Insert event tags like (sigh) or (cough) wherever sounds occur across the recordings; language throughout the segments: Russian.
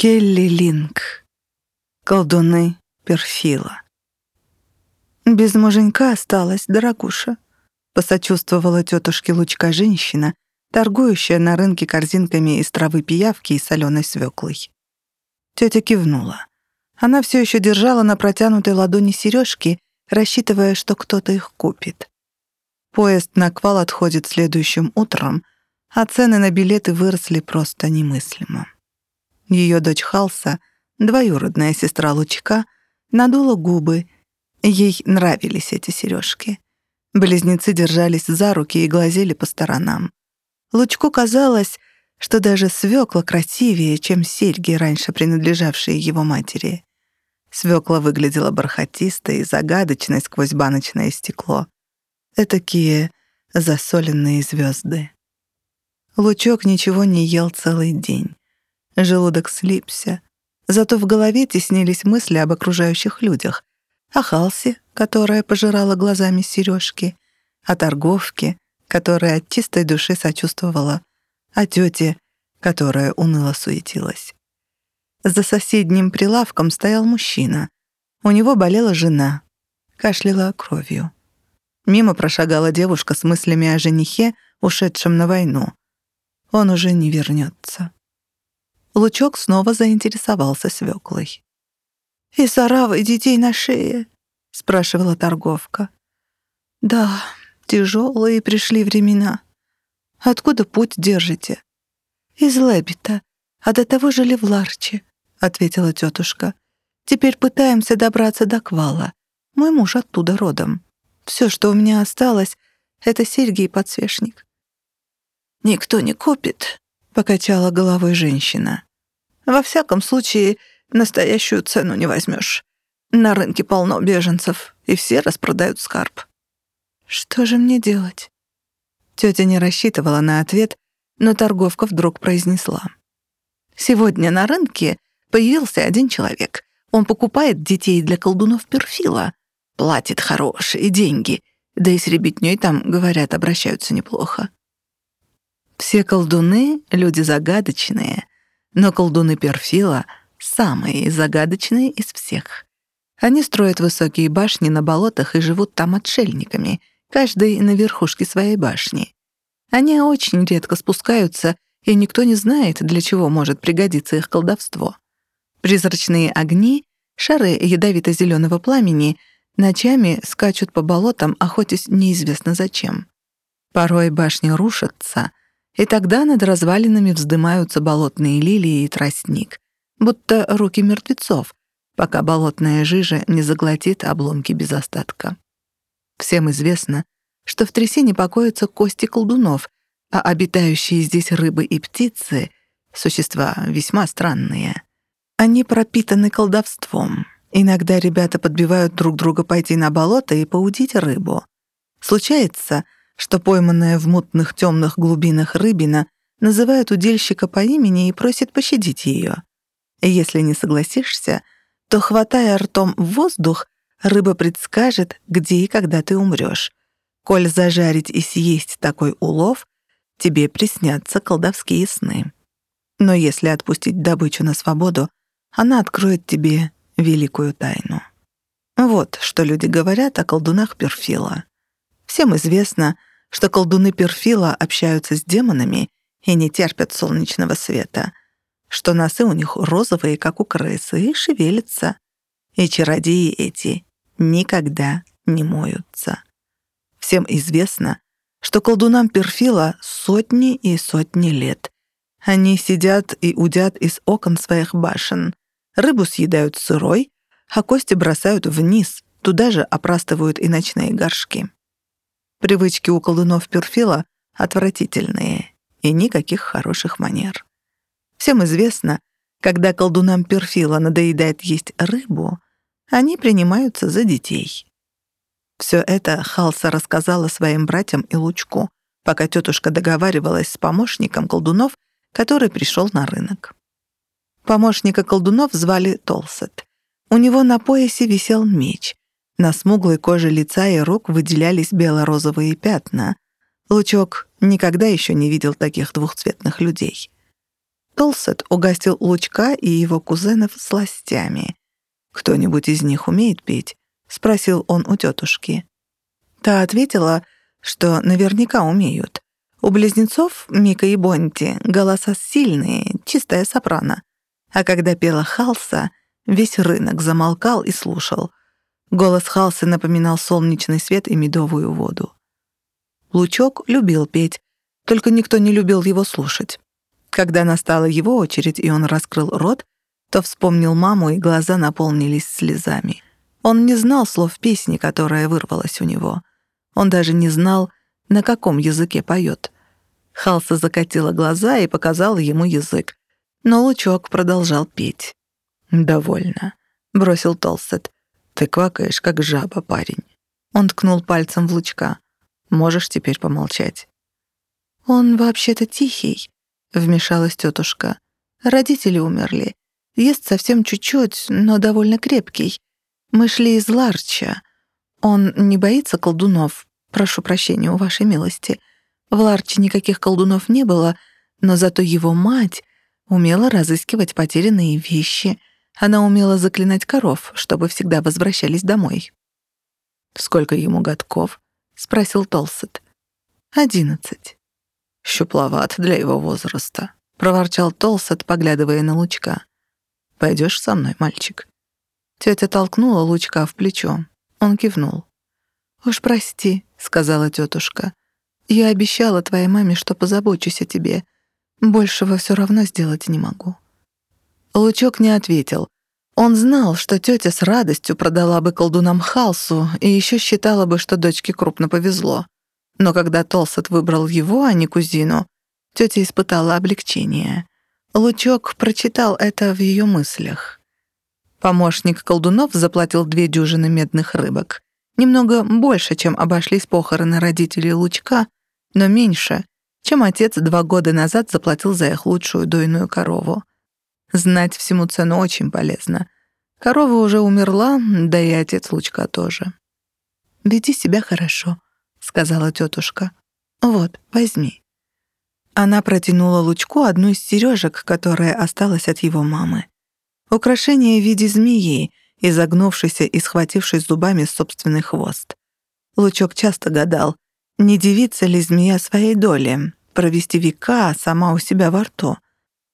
Келли Линк. Колдуны Перфила. Без муженька осталась, дорогуша. Посочувствовала тетушке Лучка женщина, торгующая на рынке корзинками из травы пиявки и соленой свеклой. Тетя кивнула. Она все еще держала на протянутой ладони сережки, рассчитывая, что кто-то их купит. Поезд на квал отходит следующим утром, а цены на билеты выросли просто немыслимо. Ее дочь Халса, двоюродная сестра Лучка, надула губы. Ей нравились эти сережки. Близнецы держались за руки и глазели по сторонам. Лучку казалось, что даже свекла красивее, чем серьги, раньше принадлежавшие его матери. Свекла выглядела бархатистой и загадочной сквозь баночное стекло. Этакие засоленные звезды. Лучок ничего не ел целый день. Желудок слипся. Зато в голове теснились мысли об окружающих людях. О Халсе, которая пожирала глазами сережки, о торговке, которая от чистой души сочувствовала, о тете, которая уныло суетилась. За соседним прилавком стоял мужчина. У него болела жена, кашляла кровью. Мимо прошагала девушка с мыслями о женихе, ушедшем на войну. Он уже не вернется. Лучок снова заинтересовался свеклой. «И с оравой детей на шее?» — спрашивала торговка. «Да, тяжелые пришли времена. Откуда путь держите?» «Из Лебета, а до того жили в Ларче», — ответила тетушка. «Теперь пытаемся добраться до Квала. Мой муж оттуда родом. Все, что у меня осталось, — это серьги и подсвечник». «Никто не купит», — покачала головой женщина. «Во всяком случае, настоящую цену не возьмешь. На рынке полно беженцев, и все распродают скарб». «Что же мне делать?» Тетя не рассчитывала на ответ, но торговка вдруг произнесла. «Сегодня на рынке появился один человек. Он покупает детей для колдунов перфила, платит хорошие деньги, да и с ребятнёй там, говорят, обращаются неплохо. Все колдуны — люди загадочные, но колдуны Перфила — самые загадочные из всех. Они строят высокие башни на болотах и живут там отшельниками, каждый на верхушке своей башни. Они очень редко спускаются, и никто не знает, для чего может пригодиться их колдовство. Призрачные огни, шары ядовито зеленого пламени, ночами скачут по болотам, охотясь неизвестно зачем. Порой башни рушатся, и тогда над развалинами вздымаются болотные лилии и тростник, будто руки мертвецов, пока болотная жижа не заглотит обломки без остатка. Всем известно, что в трясине покоятся кости колдунов, а обитающие здесь рыбы и птицы — существа весьма странные. Они пропитаны колдовством. Иногда ребята подбивают друг друга пойти на болото и поудить рыбу. Случается — что пойманная в мутных темных глубинах рыбина называет удильщика по имени и просит пощадить ее. Если не согласишься, то, хватая ртом в воздух, рыба предскажет, где и когда ты умрешь. Коль зажарить и съесть такой улов, тебе приснятся колдовские сны. Но если отпустить добычу на свободу, она откроет тебе великую тайну. Вот что люди говорят о колдунах Перфила. Всем известно, что колдуны Перфила общаются с демонами и не терпят солнечного света, что носы у них розовые, как у крысы, и шевелятся. И чародеи эти никогда не моются. Всем известно, что колдунам Перфила сотни и сотни лет. Они сидят и удят из окон своих башен, рыбу съедают сырой, а кости бросают вниз, туда же опрастывают и ночные горшки. Привычки у колдунов Перфила отвратительные и никаких хороших манер. Всем известно, когда колдунам Перфила надоедает есть рыбу, они принимаются за детей. Все это Халса рассказала своим братьям и Лучку, пока тетушка договаривалась с помощником колдунов, который пришел на рынок. Помощника колдунов звали Толсет. У него на поясе висел меч, на смуглой коже лица и рук выделялись бело-розовые пятна. Лучок никогда еще не видел таких двухцветных людей. Толсет угостил Лучка и его кузенов сластями. «Кто-нибудь из них умеет петь?» — спросил он у тетушки. Та ответила, что наверняка умеют. У близнецов Мика и Бонти голоса сильные, чистая сопрано. А когда пела Халса, весь рынок замолкал и слушал. Голос Халсы напоминал солнечный свет и медовую воду. Лучок любил петь, только никто не любил его слушать. Когда настала его очередь, и он раскрыл рот, то вспомнил маму, и глаза наполнились слезами. Он не знал слов песни, которая вырвалась у него. Он даже не знал, на каком языке поет. Халса закатила глаза и показала ему язык. Но Лучок продолжал петь. «Довольно», — бросил Толстед. «Ты квакаешь, как жаба, парень». Он ткнул пальцем в Лучка. «Можешь теперь помолчать». «Он вообще-то тихий», — вмешалась тетушка. «Родители умерли. Ест совсем чуть-чуть, но довольно крепкий. Мы шли из Ларча. Он не боится колдунов, Прошу прощения у вашей милости. В Ларче никаких колдунов не было, но зато его мать умела разыскивать потерянные вещи. Она умела заклинать коров, чтобы всегда возвращались домой. «Сколько ему годков?» — спросил Толсет. «Одиннадцать». «Щупловат для его возраста», — проворчал Толсет, поглядывая на Лучка. «Пойдешь со мной, мальчик?» Тетя толкнула Лучка в плечо. Он кивнул. «Уж прости», — сказала тетушка. «Я обещала твоей маме, что позабочусь о тебе. Большего все равно сделать не могу». Лучок не ответил. Он знал, что тетя с радостью продала бы колдунам Халсу и еще считала бы, что дочке крупно повезло. Но когда Толсет выбрал его, а не кузину, тетя испытала облегчение. Лучок прочитал это в ее мыслях. Помощник колдунов заплатил две дюжины медных рыбок. Немного больше, чем обошлись похороны родителей Лучка, но меньше, чем отец два года назад заплатил за их лучшую дойную корову. Знать всему цену очень полезно. Корова уже умерла, да и отец Лучка тоже. «Веди себя хорошо», — сказала тетушка. «Вот, возьми». Она протянула Лучку одну из сережек, которая осталась от его мамы. Украшение в виде змеи — изогнувшийся и схватившись зубами собственный хвост. Лучок часто гадал, не девица ли змея своей доли, провести века сама у себя во рту.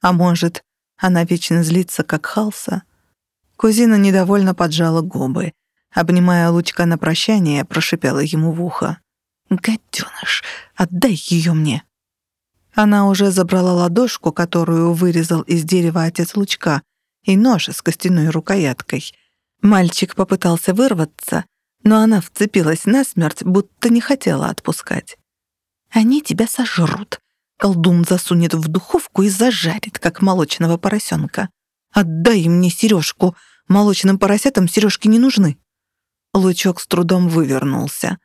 А может, она вечно злится, как Халса? Кузина недовольно поджала губы. Обнимая Лучка на прощание, прошипела ему в ухо. «Гадёныш, отдай ее мне!» Она уже забрала ладошку, которую вырезал из дерева отец Лучка, и нож с костяной рукояткой — Мальчик попытался вырваться, но она вцепилась насмерть, будто не хотела отпускать. «Они тебя сожрут», Колдун засунет в духовку и зажарит, как молочного поросенка. «Отдай мне сережку! Молочным поросятам сережки не нужны!» Лучок с трудом вывернулся.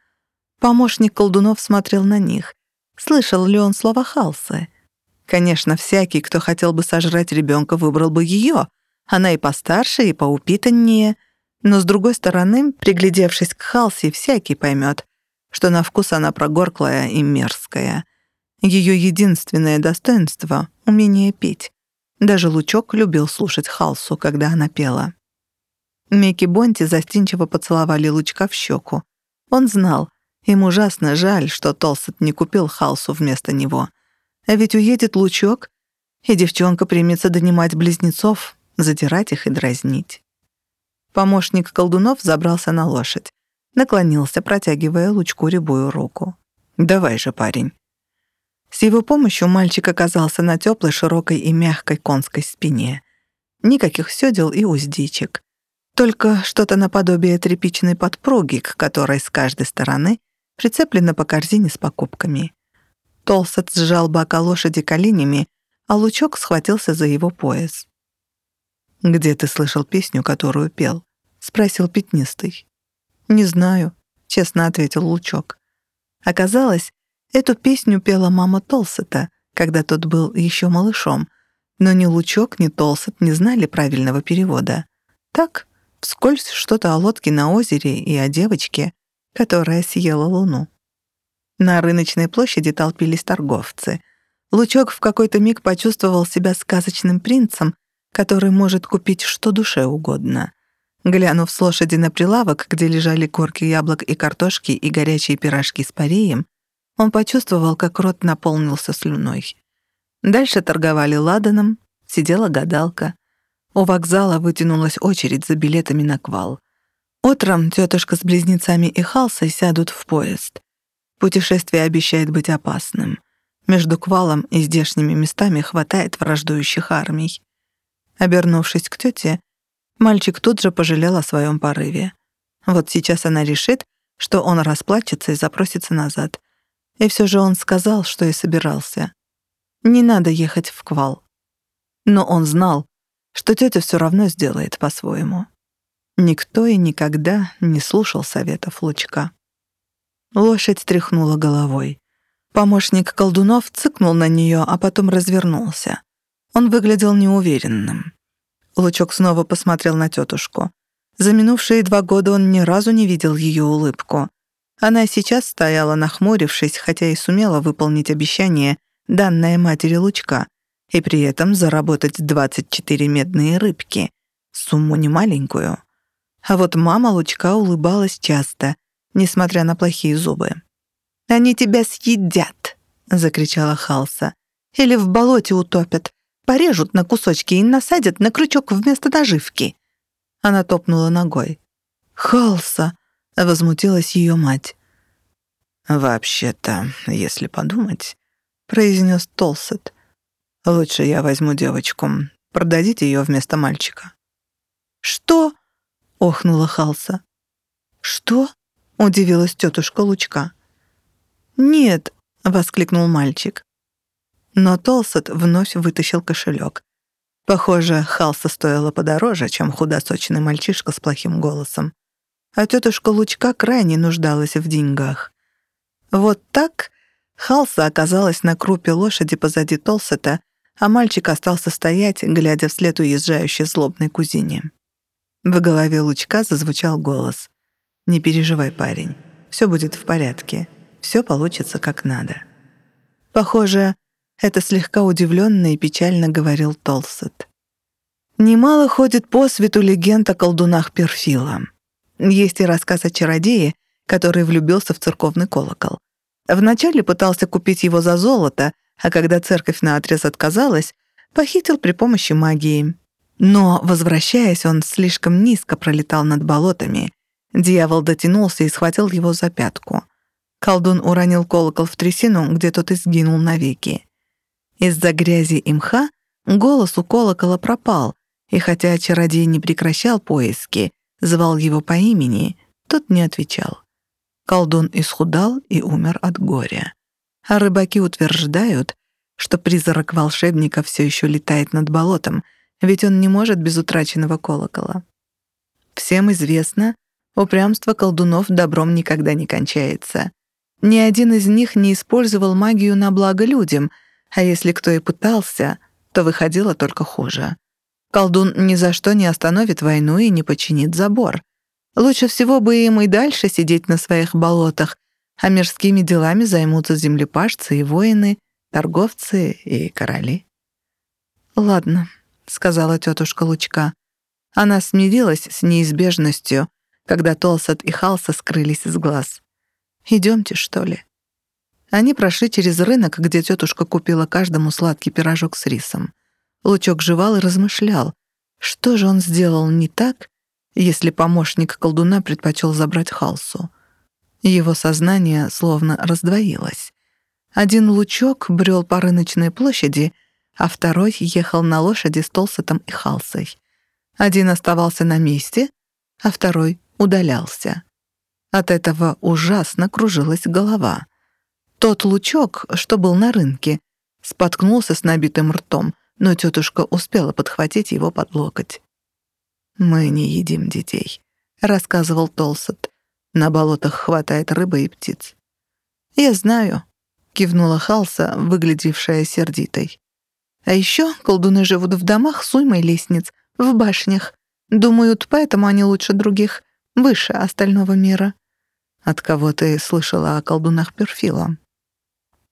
Помощник колдунов смотрел на них. Слышал ли он слова Халсы? Конечно, всякий, кто хотел бы сожрать ребенка, выбрал бы ее. Она и постарше, и поупитаннее — но, с другой стороны, приглядевшись к Халси, всякий поймет, что на вкус она прогорклая и мерзкая. Ее единственное достоинство — умение петь. Даже Лучок любил слушать Халсу, когда она пела. Микки Бонти застенчиво поцеловали Лучка в щеку. Он знал, им ужасно жаль, что Толсет не купил Халсу вместо него. А ведь уедет Лучок, и девчонка примется донимать близнецов, задирать их и дразнить. Помощник колдунов забрался на лошадь. Наклонился, протягивая лучку рябую руку. «Давай же, парень». С его помощью мальчик оказался на теплой, широкой и мягкой конской спине. Никаких сёдел и уздечек. Только что-то наподобие тряпичной подпруги, к которой с каждой стороны прицеплено по корзине с покупками. Толсет сжал бока лошади коленями, а лучок схватился за его пояс. «Где ты слышал песню, которую пел?» — спросил Пятнистый. «Не знаю», — честно ответил Лучок. Оказалось, эту песню пела мама Толсета, когда тот был еще малышом, но ни Лучок, ни Толсет не знали правильного перевода. Так, вскользь что-то о лодке на озере и о девочке, которая съела луну. На рыночной площади толпились торговцы. Лучок в какой-то миг почувствовал себя сказочным принцем, который может купить что душе угодно. Глянув с лошади на прилавок, где лежали корки яблок и картошки и горячие пирожки с пареем, он почувствовал, как рот наполнился слюной. Дальше торговали ладаном, сидела гадалка. У вокзала вытянулась очередь за билетами на квал. Утром тетушка с близнецами и Халсой сядут в поезд. Путешествие обещает быть опасным. Между квалом и здешними местами хватает враждующих армий. Обернувшись к тете, мальчик тут же пожалел о своем порыве. Вот сейчас она решит, что он расплачется и запросится назад. И все же он сказал, что и собирался. Не надо ехать в квал. Но он знал, что тетя все равно сделает по-своему. Никто и никогда не слушал советов Лучка. Лошадь тряхнула головой. Помощник колдунов цыкнул на нее, а потом развернулся. Он выглядел неуверенным. Лучок снова посмотрел на тетушку. За минувшие два года он ни разу не видел ее улыбку. Она сейчас стояла, нахмурившись, хотя и сумела выполнить обещание, данное матери Лучка, и при этом заработать 24 медные рыбки. Сумму немаленькую. А вот мама Лучка улыбалась часто, несмотря на плохие зубы. «Они тебя съедят!» — закричала Халса. «Или в болоте утопят порежут на кусочки и насадят на крючок вместо наживки». Она топнула ногой. «Халса!» — возмутилась ее мать. «Вообще-то, если подумать», — произнес Толсет, «лучше я возьму девочку. Продадите ее вместо мальчика». «Что?» — охнула Халса. «Что?» — удивилась тетушка Лучка. «Нет», — воскликнул мальчик. Но Толсет вновь вытащил кошелек. Похоже, Халса стоила подороже, чем худосочный мальчишка с плохим голосом. А тетушка Лучка крайне нуждалась в деньгах. Вот так Халса оказалась на крупе лошади позади Толсета, а мальчик остался стоять, глядя вслед уезжающей злобной кузине. В голове Лучка зазвучал голос. «Не переживай, парень. Все будет в порядке. Все получится как надо». Похоже, это слегка удивленно и печально говорил Толсет. Немало ходит по свету легенд о колдунах Перфила. Есть и рассказ о чародее, который влюбился в церковный колокол. Вначале пытался купить его за золото, а когда церковь наотрез отказалась, похитил при помощи магии. Но, возвращаясь, он слишком низко пролетал над болотами. Дьявол дотянулся и схватил его за пятку. Колдун уронил колокол в трясину, где тот и сгинул навеки. Из-за грязи и мха голос у колокола пропал, и хотя чародей не прекращал поиски, звал его по имени, тот не отвечал. Колдун исхудал и умер от горя. А рыбаки утверждают, что призрак волшебника все еще летает над болотом, ведь он не может без утраченного колокола. Всем известно, упрямство колдунов добром никогда не кончается. Ни один из них не использовал магию на благо людям — а если кто и пытался, то выходило только хуже. Колдун ни за что не остановит войну и не починит забор. Лучше всего бы им и дальше сидеть на своих болотах, а мирскими делами займутся землепашцы и воины, торговцы и короли. «Ладно», — сказала тетушка Лучка. Она смирилась с неизбежностью, когда Толсат и Халса скрылись из глаз. «Идемте, что ли?» Они прошли через рынок, где тетушка купила каждому сладкий пирожок с рисом. Лучок жевал и размышлял, что же он сделал не так, если помощник колдуна предпочел забрать Халсу. Его сознание словно раздвоилось. Один лучок брел по рыночной площади, а второй ехал на лошади с Толсетом и Халсой. Один оставался на месте, а второй удалялся. От этого ужасно кружилась голова. Тот лучок, что был на рынке, споткнулся с набитым ртом, но тетушка успела подхватить его под локоть. «Мы не едим детей», — рассказывал Толсет. «На болотах хватает рыбы и птиц». «Я знаю», — кивнула Халса, выглядевшая сердитой. «А еще колдуны живут в домах с уймой лестниц, в башнях. Думают, поэтому они лучше других, выше остального мира». «От кого ты слышала о колдунах Перфила?»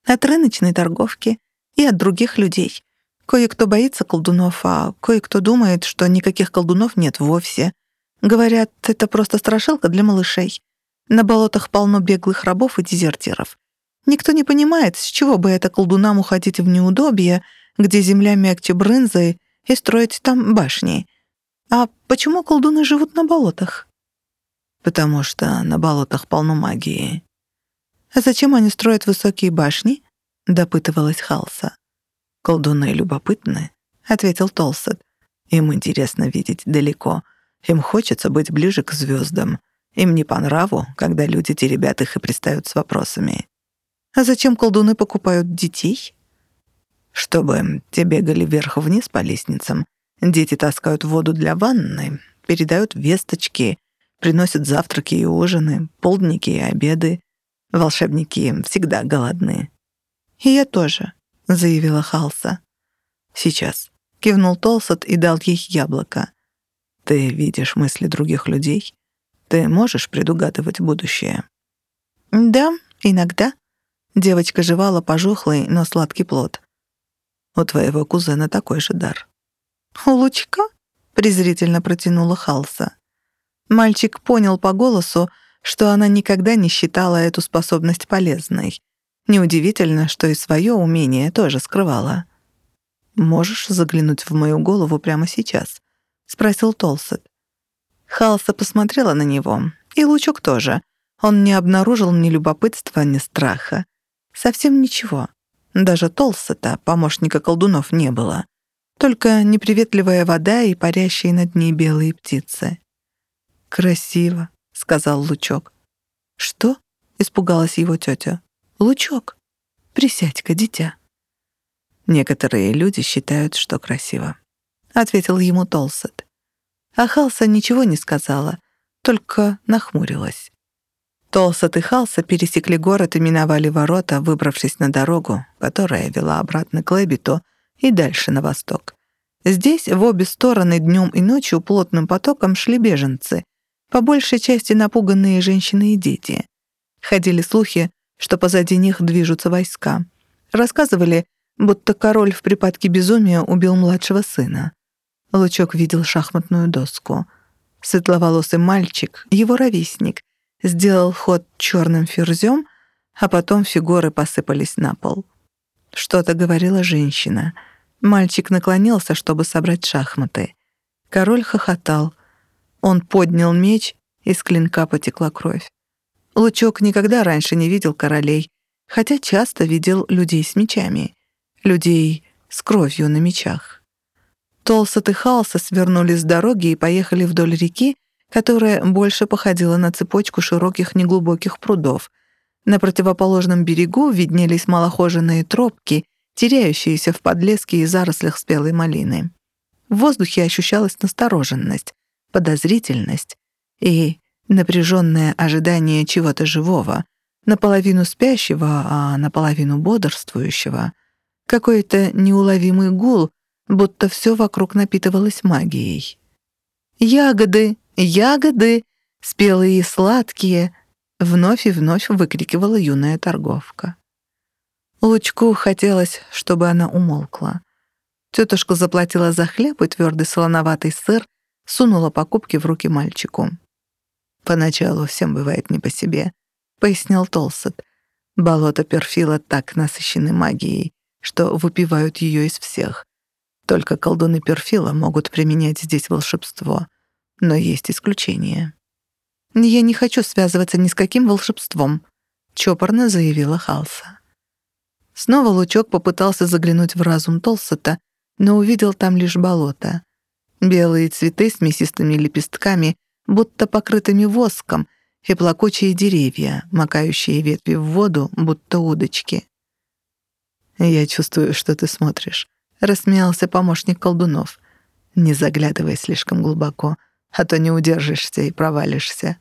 От рыночной торговки. и от других людей. Кое-кто боится колдунов, а кое-кто думает, что никаких колдунов нет вовсе. Говорят, это просто страшилка для малышей. На болотах полно беглых рабов и дезертиров. Никто не понимает, с чего бы это колдунам уходить в неудобье, где земля мягче брынзы, и строить там башни. А почему колдуны живут на болотах? Потому что на болотах полно магии. А зачем они строят высокие башни? Допытывалась Халса. «Колдуны любопытны», — ответил Толсет. «Им интересно видеть далеко. Им хочется быть ближе к звездам. Им не по нраву, когда люди теребят их и пристают с вопросами. А зачем колдуны покупают детей?» «Чтобы те бегали вверх-вниз по лестницам. Дети таскают воду для ванны, передают весточки, приносят завтраки и ужины, полдники и обеды. Волшебники всегда голодны». «И я тоже», — заявила Халса. «Сейчас», — кивнул Толсот и дал ей яблоко. «Ты видишь мысли других людей? Ты можешь предугадывать будущее?» «Да, иногда». Девочка жевала пожухлый, но сладкий плод. «У твоего кузена такой же дар». «У Лучка?» — презрительно протянула Халса. Мальчик понял по голосу, что она никогда не считала эту способность полезной. Неудивительно, что и свое умение тоже скрывала. «Можешь заглянуть в мою голову прямо сейчас?» — спросил Толсет. Халса посмотрела на него, и Лучок тоже. Он не обнаружил ни любопытства, ни страха. Совсем ничего. Даже Толсета, помощника колдунов, не было. Только неприветливая вода и парящие над ней белые птицы. «Красиво», — сказал Лучок. «Что?» — испугалась его тетя. «Лучок, присядь-ка, дитя». «Некоторые люди считают, что красиво», — ответил ему Толсет. А Халса ничего не сказала, только нахмурилась. Толсет и Халса пересекли город и миновали ворота, выбравшись на дорогу, которая вела обратно к Лэббиту и дальше на восток. Здесь в обе стороны днем и ночью плотным потоком шли беженцы, по большей части напуганные женщины и дети. Ходили слухи, что позади них движутся войска. Рассказывали, будто король в припадке безумия убил младшего сына. Лучок видел шахматную доску. Светловолосый мальчик, его ровесник, сделал ход черным ферзем, а потом фигуры посыпались на пол. Что-то говорила женщина. Мальчик наклонился, чтобы собрать шахматы. Король хохотал. Он поднял меч, из клинка потекла кровь. Лучок никогда раньше не видел королей, хотя часто видел людей с мечами, людей с кровью на мечах. Толсот и Халса свернули с дороги и поехали вдоль реки, которая больше походила на цепочку широких неглубоких прудов. На противоположном берегу виднелись малохоженные тропки, теряющиеся в подлеске и зарослях спелой малины. В воздухе ощущалась настороженность, подозрительность и напряженное ожидание чего-то живого, наполовину спящего, а наполовину бодрствующего, какой-то неуловимый гул, будто все вокруг напитывалось магией. «Ягоды! Ягоды! Спелые и сладкие!» вновь и вновь выкрикивала юная торговка. Лучку хотелось, чтобы она умолкла. Тетушка заплатила за хлеб и твердый солоноватый сыр, сунула покупки в руки мальчику. Поначалу всем бывает не по себе, пояснил Толсет. Болото перфила так насыщены магией, что выпивают ее из всех. Только колдуны перфила могут применять здесь волшебство. Но есть исключения. «Я не хочу связываться ни с каким волшебством», — чопорно заявила Халса. Снова лучок попытался заглянуть в разум Толсета, но увидел там лишь болото. Белые цветы с мясистыми лепестками будто покрытыми воском, и плакучие деревья, макающие ветви в воду, будто удочки. «Я чувствую, что ты смотришь», — рассмеялся помощник колдунов. «Не заглядывай слишком глубоко, а то не удержишься и провалишься».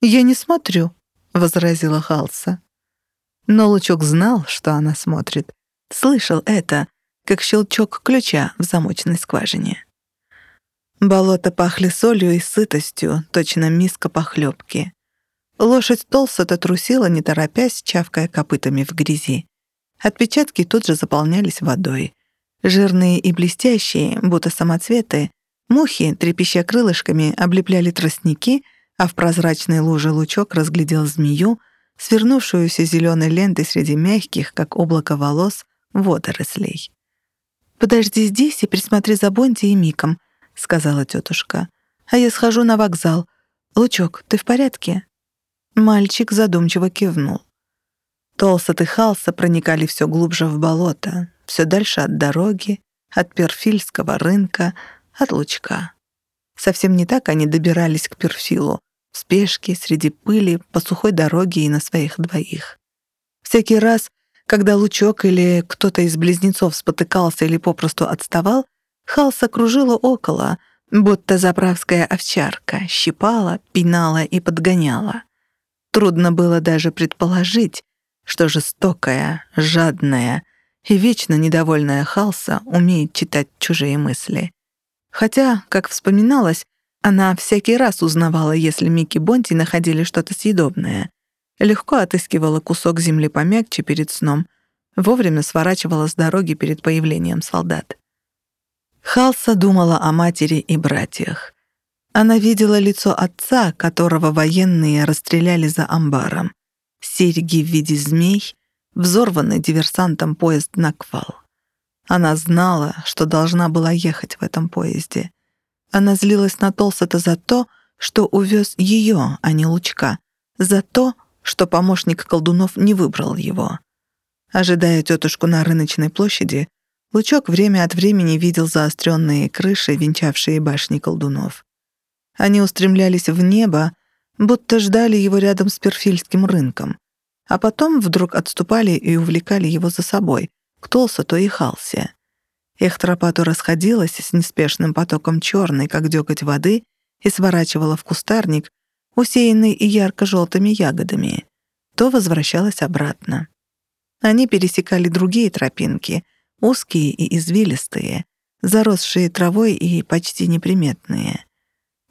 «Я не смотрю», — возразила Халса. Но Лучок знал, что она смотрит. Слышал это, как щелчок ключа в замочной скважине. Болото пахли солью и сытостью, точно миска похлебки. Лошадь Толсота трусила, не торопясь, чавкая копытами в грязи. Отпечатки тут же заполнялись водой. Жирные и блестящие, будто самоцветы, мухи, трепеща крылышками, облепляли тростники, а в прозрачной луже лучок разглядел змею, свернувшуюся зеленой лентой среди мягких, как облако волос, водорослей. «Подожди здесь и присмотри за Бонти и Миком», — сказала тетушка. «А я схожу на вокзал. Лучок, ты в порядке?» Мальчик задумчиво кивнул. Толсот и Халса проникали все глубже в болото, все дальше от дороги, от перфильского рынка, от лучка. Совсем не так они добирались к перфилу, в спешке, среди пыли, по сухой дороге и на своих двоих. Всякий раз, когда лучок или кто-то из близнецов спотыкался или попросту отставал, Халса кружила около, будто заправская овчарка, щипала, пинала и подгоняла. Трудно было даже предположить, что жестокая, жадная и вечно недовольная Халса умеет читать чужие мысли. Хотя, как вспоминалось, она всякий раз узнавала, если Микки Бонти находили что-то съедобное. Легко отыскивала кусок земли помягче перед сном, вовремя сворачивала с дороги перед появлением солдат. Халса думала о матери и братьях. Она видела лицо отца, которого военные расстреляли за амбаром. Серьги в виде змей, взорванный диверсантом поезд на квал. Она знала, что должна была ехать в этом поезде. Она злилась на Толсета за то, что увез ее, а не Лучка, за то, что помощник колдунов не выбрал его. Ожидая тетушку на рыночной площади, Лучок время от времени видел заостренные крыши, венчавшие башни колдунов. Они устремлялись в небо, будто ждали его рядом с перфильским рынком, а потом вдруг отступали и увлекали его за собой, к Толсоту и Халсе. Их тропа то расходилась с неспешным потоком черной, как дёготь воды, и сворачивала в кустарник, усеянный и ярко-желтыми ягодами, то возвращалась обратно. Они пересекали другие тропинки, узкие и извилистые, заросшие травой и почти неприметные.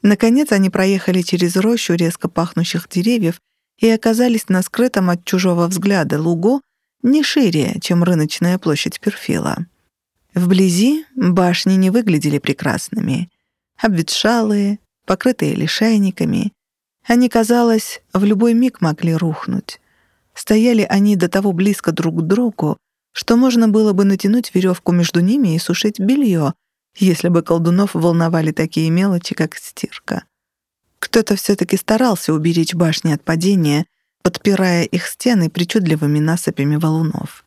Наконец они проехали через рощу резко пахнущих деревьев и оказались на скрытом от чужого взгляда лугу не шире, чем рыночная площадь Перфила. Вблизи башни не выглядели прекрасными. Обветшалые, покрытые лишайниками. Они, казалось, в любой миг могли рухнуть. Стояли они до того близко друг к другу, что можно было бы натянуть веревку между ними и сушить белье, если бы колдунов волновали такие мелочи, как стирка. Кто-то все-таки старался уберечь башни от падения, подпирая их стены причудливыми насыпями валунов.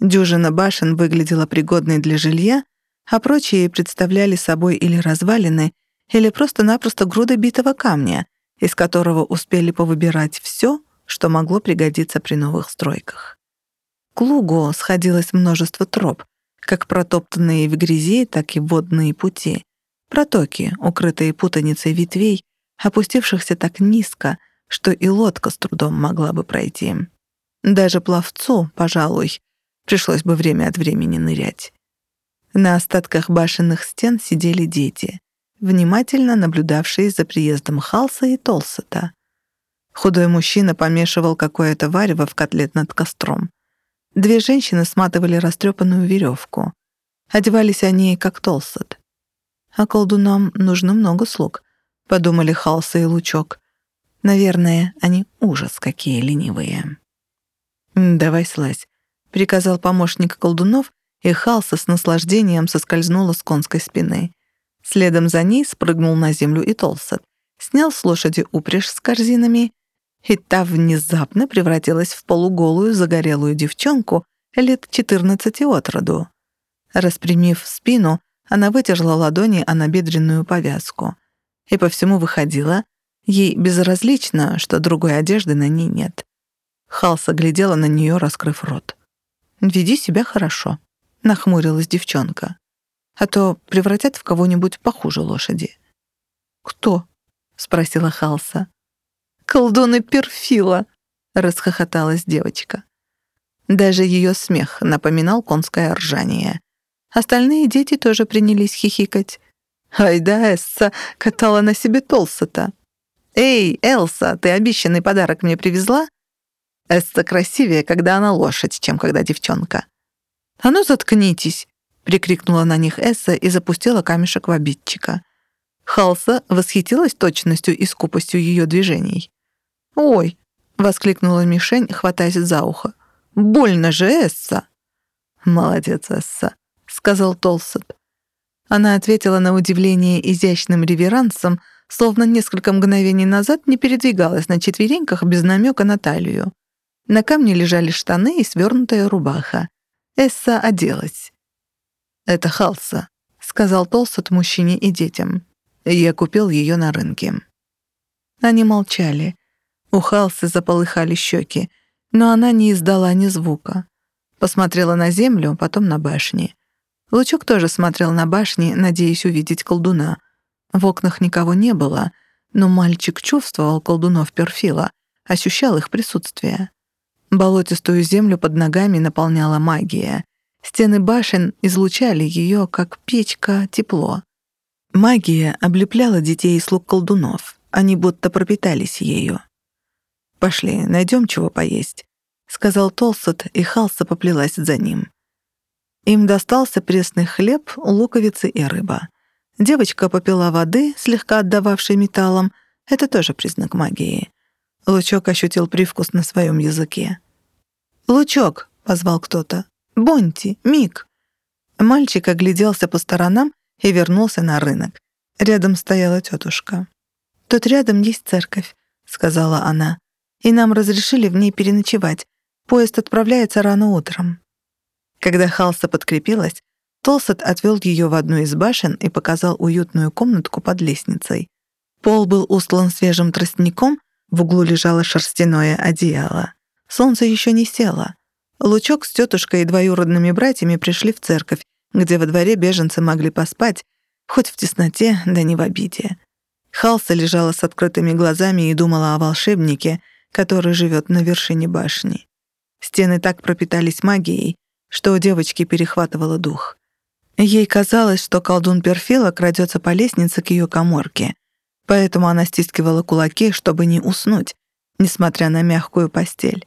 Дюжина башен выглядела пригодной для жилья, а прочие представляли собой или развалины, или просто-напросто груды битого камня, из которого успели повыбирать все, что могло пригодиться при новых стройках. К лугу сходилось множество троп, как протоптанные в грязи, так и водные пути, протоки, укрытые путаницей ветвей, опустившихся так низко, что и лодка с трудом могла бы пройти. Даже пловцу, пожалуй, Пришлось бы время от времени нырять. На остатках башенных стен сидели дети, внимательно наблюдавшие за приездом Халса и Толсета. Худой мужчина помешивал какое-то варево в котлет над костром. Две женщины сматывали растрепанную веревку. Одевались они, как Толсет. «А колдунам нужно много слуг», — подумали Халса и Лучок. «Наверное, они ужас какие ленивые». «Давай слазь», — приказал помощник колдунов, и Халса с наслаждением соскользнула с конской спины. Следом за ней спрыгнул на землю и Толсет, снял с лошади упряжь с корзинами, и та внезапно превратилась в полуголую загорелую девчонку лет 14 от роду. Распрямив спину, она вытерла ладони о набедренную повязку. И по всему выходила, ей безразлично, что другой одежды на ней нет. Халса глядела на нее, раскрыв рот. «Веди себя хорошо», — нахмурилась девчонка. «А то превратят в кого-нибудь похуже лошади». «Кто?» — спросила Халса. «Колдуны Перфила», — расхохоталась девочка. Даже ее смех напоминал конское ржание. Остальные дети тоже принялись хихикать. «Ай да, Эсса катала на себе Толсета». «Эй, Элса, ты обещанный подарок мне привезла?» Эсса красивее, когда она лошадь, чем когда девчонка». «А ну заткнитесь!» — прикрикнула на них Эсса и запустила камешек в обидчика. Халса восхитилась точностью и скупостью ее движений. «Ой!» — воскликнула мишень, хватаясь за ухо. «Больно же, Эсса!» «Молодец, Эсса», — сказал Толсет. Она ответила на удивление изящным реверансом, словно несколько мгновений назад не передвигалась на четвереньках без намека на талию. На камне лежали штаны и свернутая рубаха. Эсса оделась. «Это Халса», — сказал Толсет мужчине и детям. «Я купил ее на рынке». Они молчали. У Халсы заполыхали щеки, но она не издала ни звука. Посмотрела на землю, потом на башни. Лучок тоже смотрел на башни, надеясь увидеть колдуна. В окнах никого не было, но мальчик чувствовал колдунов Перфила, ощущал их присутствие. Болотистую землю под ногами наполняла магия. Стены башен излучали ее, как печка, тепло. Магия облепляла детей и слуг колдунов. Они будто пропитались ею. «Пошли, найдем чего поесть», — сказал Толсот, и Халса поплелась за ним. Им достался пресный хлеб, луковицы и рыба. Девочка попила воды, слегка отдававшей металлом. Это тоже признак магии. Лучок ощутил привкус на своем языке. «Лучок!» — позвал кто-то. «Бонти! Мик!» Мальчик огляделся по сторонам и вернулся на рынок. Рядом стояла тетушка. «Тут рядом есть церковь», — сказала она. «И нам разрешили в ней переночевать. Поезд отправляется рано утром». Когда Халса подкрепилась, Толсет отвел ее в одну из башен и показал уютную комнатку под лестницей. Пол был устлан свежим тростником, в углу лежало шерстяное одеяло. Солнце еще не село. Лучок с тетушкой и двоюродными братьями пришли в церковь, где во дворе беженцы могли поспать, хоть в тесноте, да не в обиде. Халса лежала с открытыми глазами и думала о волшебнике, который живет на вершине башни. Стены так пропитались магией, что у девочки перехватывало дух. Ей казалось, что колдун Перфила крадется по лестнице к ее коморке, поэтому она стискивала кулаки, чтобы не уснуть, несмотря на мягкую постель.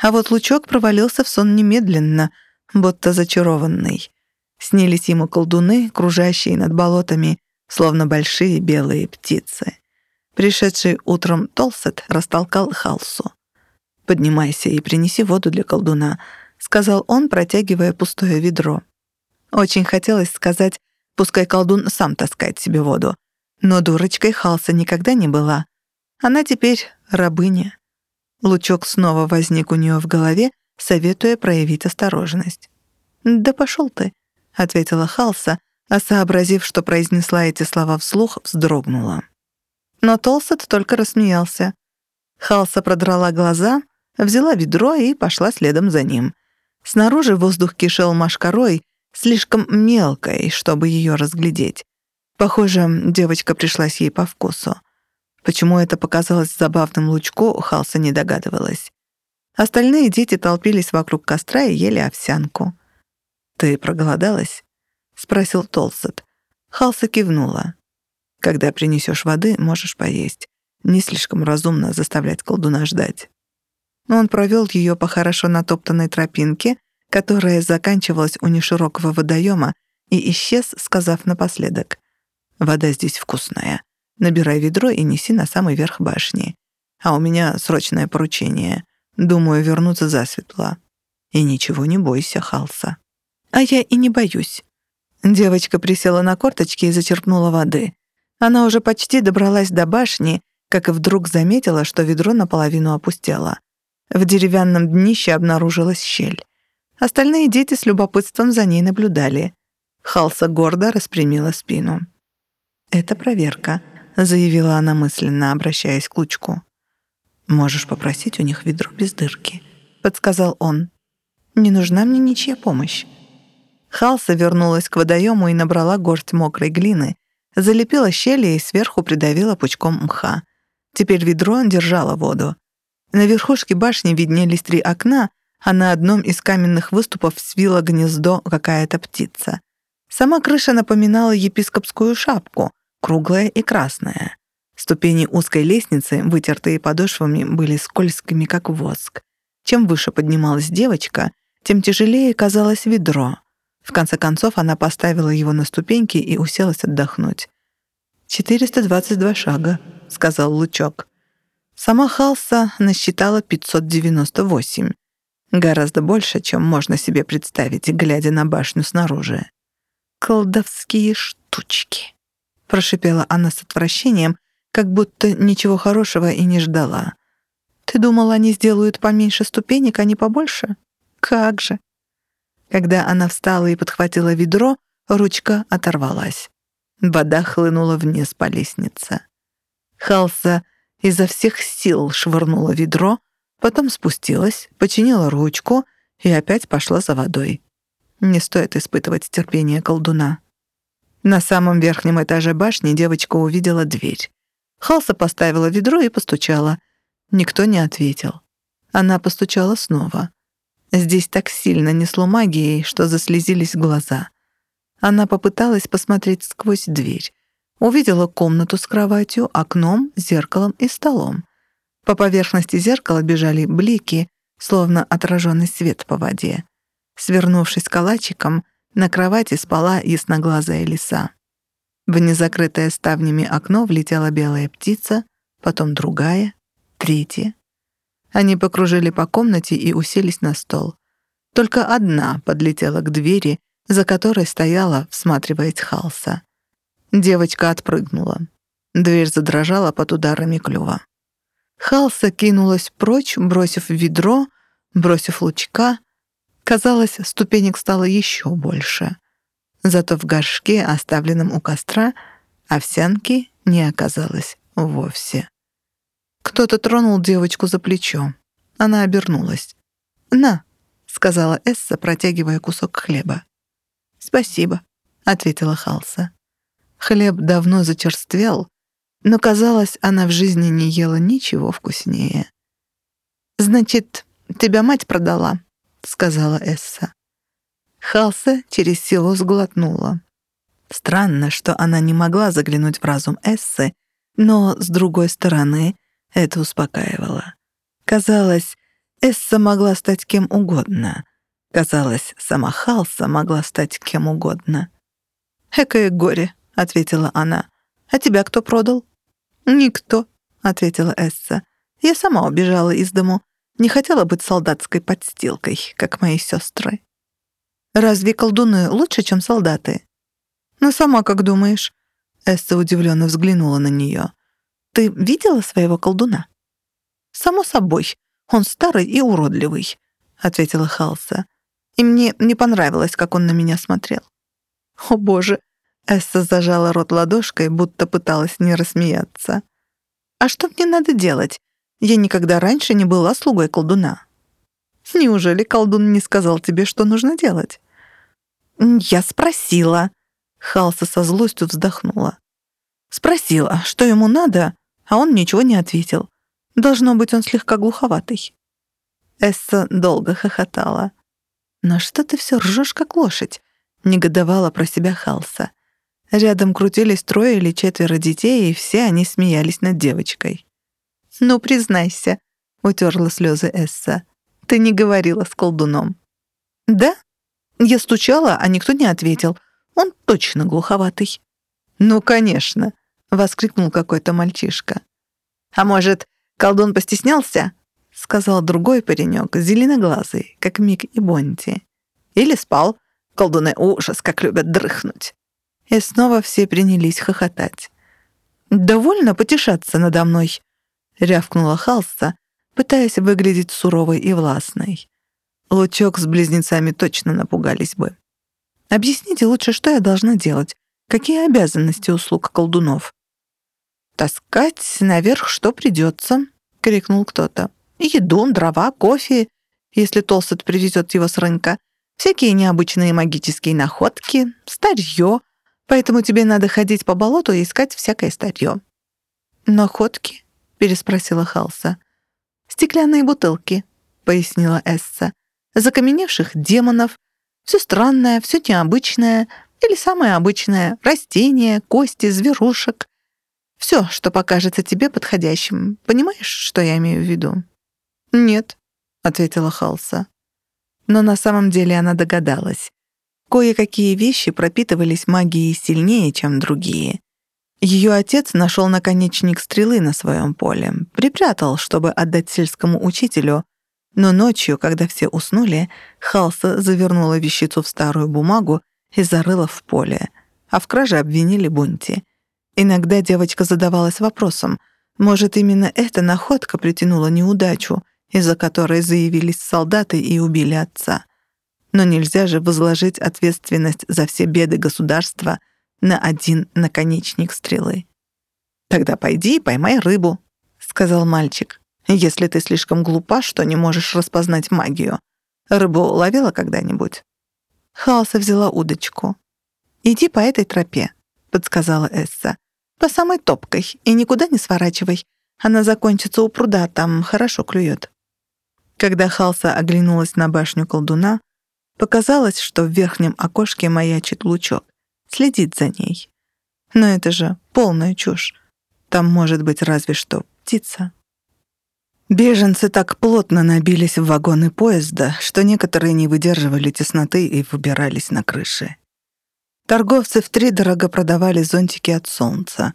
А вот лучок провалился в сон немедленно, будто зачарованный. Снились ему колдуны, кружащие над болотами, словно большие белые птицы. Пришедший утром Толсет растолкал Халсу. «Поднимайся и принеси воду для колдуна», — сказал он, протягивая пустое ведро. Очень хотелось сказать, пускай колдун сам таскает себе воду. Но дурочкой Халса никогда не была. Она теперь рабыня. Лучок снова возник у нее в голове, советуя проявить осторожность. «Да пошел ты», — ответила Халса, а сообразив, что произнесла эти слова вслух, вздрогнула. Но Толсет только рассмеялся. Халса продрала глаза, взяла ведро и пошла следом за ним. Снаружи воздух кишел машкарой, слишком мелкой, чтобы ее разглядеть. Похоже, девочка пришлась ей по вкусу. Почему это показалось забавным лучку, Халса не догадывалась. Остальные дети толпились вокруг костра и ели овсянку. «Ты проголодалась?» — спросил Толсет. Халса кивнула. «Когда принесешь воды, можешь поесть. Не слишком разумно заставлять колдуна ждать». Он провел ее по хорошо натоптанной тропинке, которая заканчивалась у неширокого водоема, и исчез, сказав напоследок. «Вода здесь вкусная. Набирай ведро и неси на самый верх башни. А у меня срочное поручение. Думаю вернуться засветло. И ничего не бойся, Халса». «А я и не боюсь». Девочка присела на корточки и зачерпнула воды. Она уже почти добралась до башни, как и вдруг заметила, что ведро наполовину опустело. В деревянном днище обнаружилась щель. Остальные дети с любопытством за ней наблюдали. Халса гордо распрямила спину. «Это проверка», — заявила она мысленно, обращаясь к Лучку. «Можешь попросить у них ведро без дырки», — подсказал он. «Не нужна мне ничья помощь». Халса вернулась к водоему и набрала горсть мокрой глины, залепила щели и сверху придавила пучком мха. Теперь ведро держало воду. На верхушке башни виднелись три окна, а на одном из каменных выступов свила гнездо какая-то птица. Сама крыша напоминала епископскую шапку, круглая и красная. Ступени узкой лестницы, вытертые подошвами, были скользкими, как воск. Чем выше поднималась девочка, тем тяжелее казалось ведро. В конце концов она поставила его на ступеньки и уселась отдохнуть. «422 шага», — сказал Лучок. Сама Халса насчитала 598. Гораздо больше, чем можно себе представить, глядя на башню снаружи. «Колдовские штучки», — прошипела она с отвращением, как будто ничего хорошего и не ждала. «Ты думала, они сделают поменьше ступенек, а не побольше? Как же!» Когда она встала и подхватила ведро, ручка оторвалась. Вода хлынула вниз по лестнице. Халса изо всех сил швырнула ведро, потом спустилась, починила ручку и опять пошла за водой. Не стоит испытывать терпение колдуна. На самом верхнем этаже башни девочка увидела дверь. Халса поставила ведро и постучала. Никто не ответил. Она постучала снова. Здесь так сильно несло магией, что заслезились глаза. Она попыталась посмотреть сквозь дверь. Увидела комнату с кроватью, окном, зеркалом и столом. По поверхности зеркала бежали блики, словно отраженный свет по воде. Свернувшись калачиком, на кровати спала ясноглазая лиса. В незакрытое ставнями окно влетела белая птица, потом другая, третья. Они покружили по комнате и уселись на стол. Только одна подлетела к двери, за которой стояла, всматриваясь Халса. Девочка отпрыгнула. Дверь задрожала под ударами клюва. Халса кинулась прочь, бросив ведро, бросив лучка. Казалось, ступенек стало еще больше. Зато в горшке, оставленном у костра, овсянки не оказалось вовсе. Кто-то тронул девочку за плечо. Она обернулась. «На», — сказала Эсса, протягивая кусок хлеба. «Спасибо», — ответила Халса. Хлеб давно зачерствел, но, казалось, она в жизни не ела ничего вкуснее. «Значит, тебя мать продала», — сказала Эсса. Халса через силу сглотнула. Странно, что она не могла заглянуть в разум Эссы, но, с другой стороны, это успокаивало. Казалось, Эсса могла стать кем угодно. Казалось, сама Халса могла стать кем угодно. «Экое горе», — ответила она. «А тебя кто продал?» «Никто», — ответила Эсса. «Я сама убежала из дому. Не хотела быть солдатской подстилкой, как мои сестры». «Разве колдуны лучше, чем солдаты?» «Ну, сама как думаешь?» Эсса удивленно взглянула на нее. «Ты видела своего колдуна?» «Само собой. Он старый и уродливый», — ответила Халса. «И мне не понравилось, как он на меня смотрел». «О, боже, Эсса зажала рот ладошкой, будто пыталась не рассмеяться. «А что мне надо делать? Я никогда раньше не была слугой колдуна». «Неужели колдун не сказал тебе, что нужно делать?» «Я спросила». Халса со злостью вздохнула. Спросила, что ему надо, а он ничего не ответил. Должно быть, он слегка глуховатый. Эсса долго хохотала. «Но что ты все ржешь, как лошадь?» — негодовала про себя Халса. Рядом крутились трое или четверо детей, и все они смеялись над девочкой. «Ну, признайся», — утерла слезы Эсса, — «ты не говорила с колдуном». «Да?» Я стучала, а никто не ответил. Он точно глуховатый. «Ну, конечно», — воскликнул какой-то мальчишка. «А может, колдун постеснялся?» — сказал другой паренек, зеленоглазый, как Мик и Бонти. «Или спал. Колдуны ужас, как любят дрыхнуть». И снова все принялись хохотать. «Довольно потешаться надо мной», — рявкнула Халса, пытаясь выглядеть суровой и властной. Лучок с близнецами точно напугались бы. «Объясните лучше, что я должна делать? Какие обязанности услуг колдунов?» «Таскать наверх, что придется», — крикнул кто-то. «Еду, дрова, кофе, если Толстед привезет его с рынка, всякие необычные магические находки, старье, Поэтому тебе надо ходить по болоту и искать всякое старье». «Находки?» — переспросила Халса. «Стеклянные бутылки», — пояснила Эсса. «Закаменевших демонов. Все странное, все необычное. Или самое обычное. Растения, кости, зверушек. Все, что покажется тебе подходящим. Понимаешь, что я имею в виду?» «Нет». — ответила Халса. Но на самом деле она догадалась. Кое-какие вещи пропитывались магией сильнее, чем другие. Ее отец нашел наконечник стрелы на своем поле, припрятал, чтобы отдать сельскому учителю, но ночью, когда все уснули, Халса завернула вещицу в старую бумагу и зарыла в поле, а в краже обвинили Бунти. Иногда девочка задавалась вопросом, может, именно эта находка притянула неудачу, из-за которой заявились солдаты и убили отца. Но нельзя же возложить ответственность за все беды государства на один наконечник стрелы. «Тогда пойди и поймай рыбу», — сказал мальчик. «Если ты слишком глупа, что не можешь распознать магию. Рыбу ловила когда-нибудь?» Халса взяла удочку. «Иди по этой тропе», — подсказала Эсса. «По самой топкой и никуда не сворачивай. Она закончится у пруда, там хорошо клюет». Когда Халса оглянулась на башню колдуна, показалось, что в верхнем окошке маячит лучок, следит за ней. Но это же полная чушь. Там может быть разве что птица. Беженцы так плотно набились в вагоны поезда, что некоторые не выдерживали тесноты и выбирались на крыши. Торговцы втридорого продавали зонтики от солнца.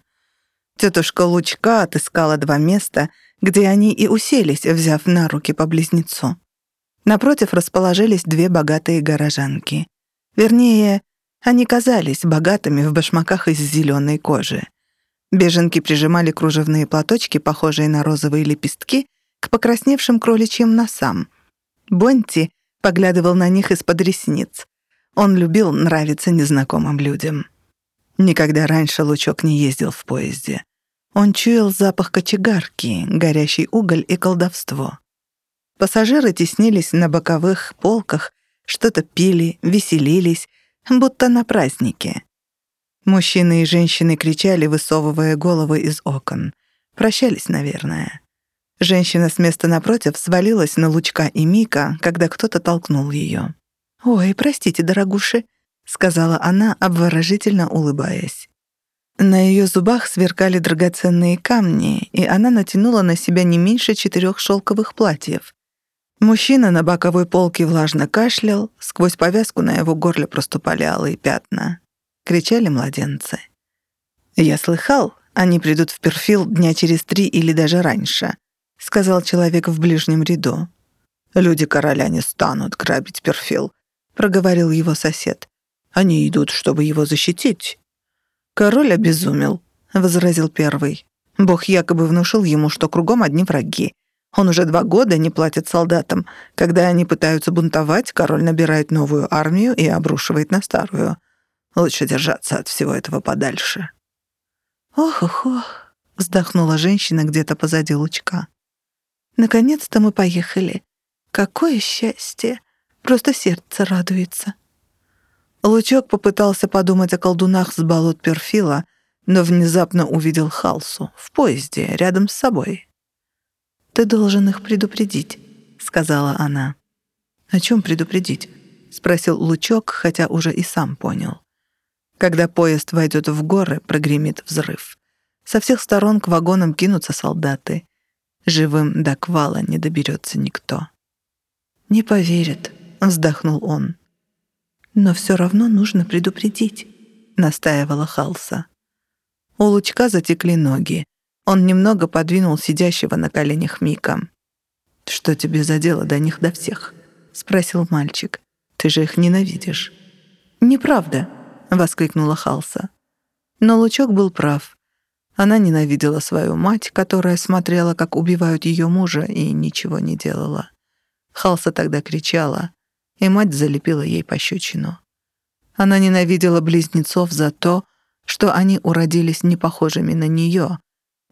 Тетушка Лучка отыскала два места, где они и уселись, взяв на руки по близнецу. Напротив расположились две богатые горожанки. Вернее, они казались богатыми в башмаках из зеленой кожи. Беженки прижимали кружевные платочки, похожие на розовые лепестки, к покрасневшим кроличьим носам. Бонти поглядывал на них из-под ресниц. Он любил нравиться незнакомым людям. Никогда раньше Лучок не ездил в поезде. Он чуял запах кочегарки, горящий уголь и колдовство. Пассажиры теснились на боковых полках, что-то пили, веселились, будто на празднике. Мужчины и женщины кричали, высовывая головы из окон. Прощались, наверное. Женщина с места напротив свалилась на Лучка и Мика, когда кто-то толкнул ее. «Ой, простите, дорогуши», — сказала она, обворожительно улыбаясь. На ее зубах сверкали драгоценные камни, и она натянула на себя не меньше четырех шелковых платьев. Мужчина на боковой полке влажно кашлял, сквозь повязку на его горле проступали алые пятна. Кричали младенцы. «Я слыхал, они придут в Перфил дня через три или даже раньше», — сказал человек в ближнем ряду. «Люди короля не станут грабить Перфил», — проговорил его сосед. «Они идут, чтобы его защитить». «Король обезумел», — возразил первый. Бог якобы внушил ему, что кругом одни враги. Он уже два года не платит солдатам. Когда они пытаются бунтовать, король набирает новую армию и обрушивает на старую. Лучше держаться от всего этого подальше. «Ох-ох-ох», — вздохнула женщина где-то позади лучка. Наконец-то мы поехали. Какое счастье! Просто сердце радуется. Лучок попытался подумать о колдунах с болот Перфила, но внезапно увидел Халсу в поезде рядом с собой. «Ты должен их предупредить», — сказала она. «О чем предупредить?» — спросил Лучок, хотя уже и сам понял. Когда поезд войдет в горы, прогремит взрыв. Со всех сторон к вагонам кинутся солдаты. Живым до квала не доберется никто. «Не поверят», — вздохнул он. «Но все равно нужно предупредить», — настаивала Халса. У Лучка затекли ноги. Он немного подвинул сидящего на коленях Мика. «Что тебе за дело до них до всех?» — спросил мальчик. «Ты же их ненавидишь». «Неправда», — воскликнула Халса. Но Лучок был прав. Она ненавидела свою мать, которая смотрела, как убивают ее мужа, и ничего не делала. Халса тогда кричала, и мать залепила ей пощечину. Она ненавидела близнецов за то, что они уродились непохожими на нее,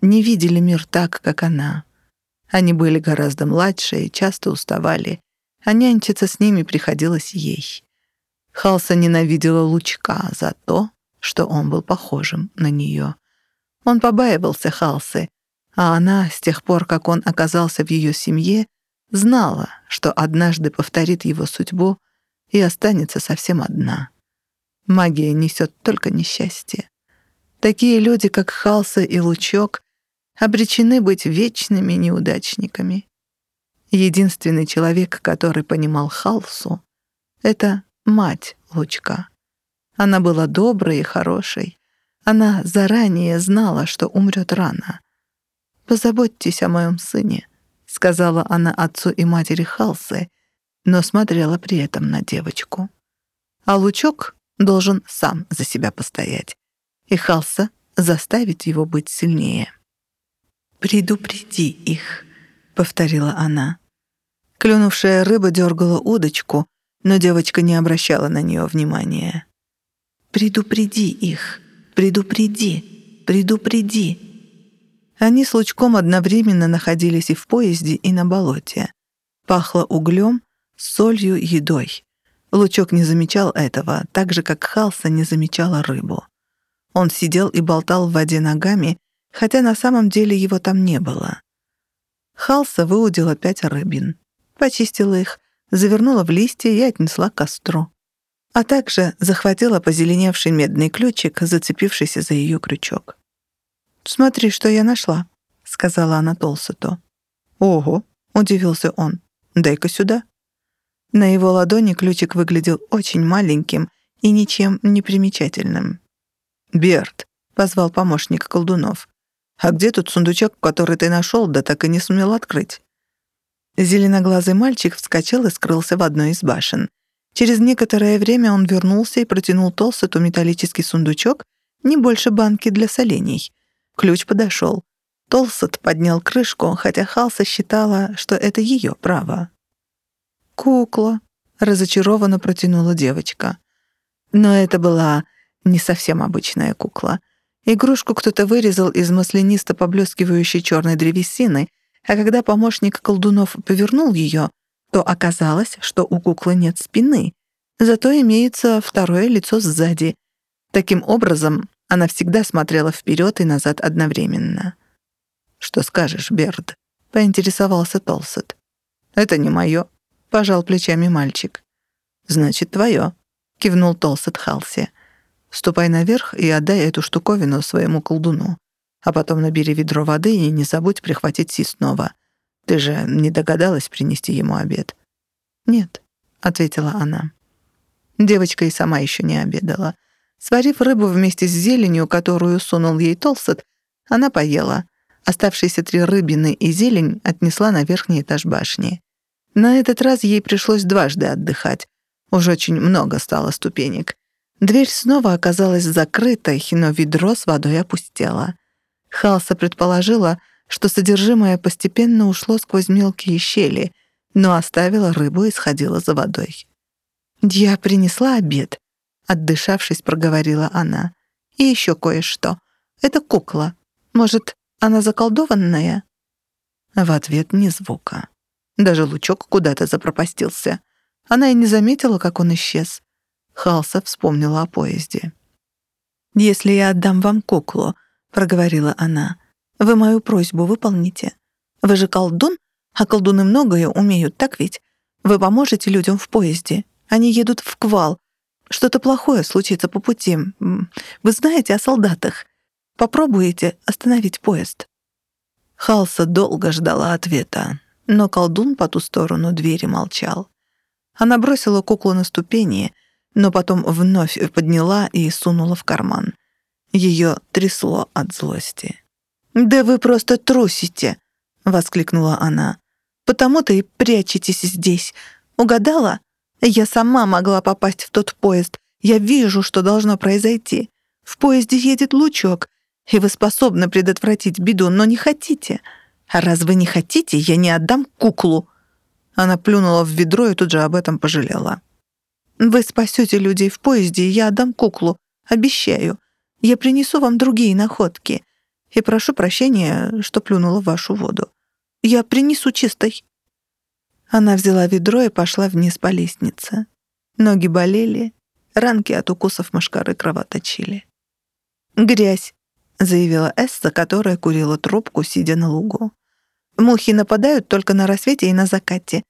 не видели мир так, как она. Они были гораздо младше и часто уставали, а нянчиться с ними приходилось ей. Халса ненавидела Лучка за то, что он был похожим на нее. Он побаивался Халсы, а она, с тех пор, как он оказался в ее семье, знала, что однажды повторит его судьбу и останется совсем одна. Магия несет только несчастье. Такие люди, как Халса и Лучок, обречены быть вечными неудачниками. Единственный человек, который понимал Халсу, — это мать Лучка. Она была доброй и хорошей. Она заранее знала, что умрет рано. «Позаботьтесь о моем сыне», — сказала она отцу и матери Халсы, но смотрела при этом на девочку. А Лучок должен сам за себя постоять, и Халса заставит его быть сильнее. «Предупреди их», — повторила она. Клюнувшая рыба дергала удочку, но девочка не обращала на нее внимания. «Предупреди их, предупреди, предупреди». Они с Лучком одновременно находились и в поезде, и на болоте. Пахло углем, солью, едой. Лучок не замечал этого, так же, как Халса не замечала рыбу. Он сидел и болтал в воде ногами, хотя на самом деле его там не было. Халса выудила пять рыбин, почистила их, завернула в листья и отнесла к костру. А также захватила позеленевший медный ключик, зацепившийся за ее крючок. «Смотри, что я нашла», — сказала она Толсету. «Ого», — удивился он, — «дай-ка сюда». На его ладони ключик выглядел очень маленьким и ничем не примечательным. «Берт», — позвал помощник колдунов, «а где тут сундучок, который ты нашел, да так и не сумел открыть?» Зеленоглазый мальчик вскочил и скрылся в одной из башен. Через некоторое время он вернулся и протянул Толсету металлический сундучок, не больше банки для солений. Ключ подошел. Толсет поднял крышку, хотя Халса считала, что это ее право. «Кукла», — разочарованно протянула девочка. Но это была не совсем обычная кукла. Игрушку кто-то вырезал из маслянисто поблескивающей черной древесины — а когда помощник колдунов повернул ее, то оказалось, что у куклы нет спины, зато имеется второе лицо сзади. Таким образом, она всегда смотрела вперед и назад одновременно. «Что скажешь, Берд?» — поинтересовался Толсет. «Это не мое», — пожал плечами мальчик. «Значит, твое», — кивнул Толсет Халси. «Ступай наверх и отдай эту штуковину своему колдуну. А потом набери ведро воды и не забудь прихватить Си снова. Ты же не догадалась принести ему обед?» «Нет», — ответила она. Девочка и сама еще не обедала. Сварив рыбу вместе с зеленью, которую сунул ей Толсет, она поела. Оставшиеся три рыбины и зелень отнесла на верхний этаж башни. На этот раз ей пришлось дважды отдыхать. Уже очень много стало ступенек. Дверь снова оказалась закрытой, но ведро с водой опустело. Халса предположила, что содержимое постепенно ушло сквозь мелкие щели, но оставила рыбу и сходила за водой. «Я принесла обед», — отдышавшись, проговорила она. «И еще кое-что. Это кукла. Может, она заколдованная?» В ответ ни звука. Даже лучок куда-то запропастился. Она и не заметила, как он исчез. Халса вспомнила о поезде. «Если я отдам вам куклу, — проговорила она. «Вы мою просьбу выполните. Вы же колдун, а колдуны многое умеют, так ведь? Вы поможете людям в поезде. Они едут в квал. Что-то плохое случится по пути. Вы знаете о солдатах. Попробуете остановить поезд». Халса долго ждала ответа, но колдун по ту сторону двери молчал. Она бросила куклу на ступени, но потом вновь подняла и сунула в карман. Ее трясло от злости. «Да вы просто трусите!» — воскликнула она. «Потому-то и прячетесь здесь. Угадала? Я сама могла попасть в тот поезд. Я вижу, что должно произойти. В поезде едет лучок, и вы способны предотвратить беду, но не хотите. А раз вы не хотите, я не отдам куклу». Она плюнула в ведро и тут же об этом пожалела. «Вы спасете людей в поезде, я отдам куклу. Обещаю. Я принесу вам другие находки. И прошу прощения, что плюнула в вашу воду. Я принесу чистой». Она взяла ведро и пошла вниз по лестнице. Ноги болели, ранки от укусов мошкары кровоточили. «Грязь», — заявила Эсса, которая курила трубку, сидя на лугу. «Мухи нападают только на рассвете и на закате.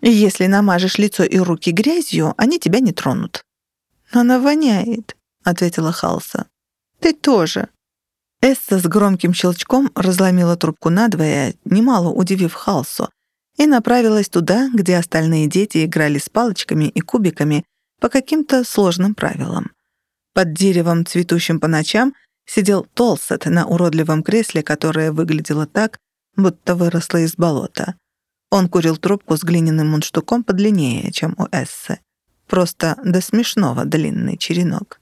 Если намажешь лицо и руки грязью, они тебя не тронут». «Она воняет», — ответила Халса. «Ты тоже». Эсса с громким щелчком разломила трубку надвое, немало удивив Халсу, и направилась туда, где остальные дети играли с палочками и кубиками по каким-то сложным правилам. Под деревом, цветущим по ночам, сидел Толсет на уродливом кресле, которое выглядело так, будто выросло из болота. Он курил трубку с глиняным мундштуком подлиннее, чем у Эссы. Просто до смешного длинный черенок.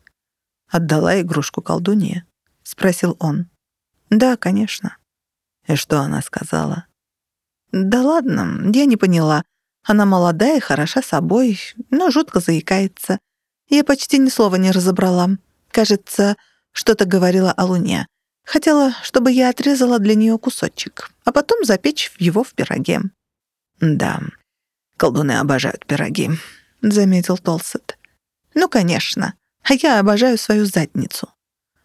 «Отдала игрушку колдунье?» — спросил он. «Да, конечно». И что она сказала? «Да ладно, я не поняла. Она молодая, хороша собой, но жутко заикается. Я почти ни слова не разобрала. Кажется, что-то говорила о луне. Хотела, чтобы я отрезала для нее кусочек, а потом запечь его в пироге». «Да, колдуны обожают пироги», — заметил Толсет. «Ну, конечно. А я обожаю свою задницу».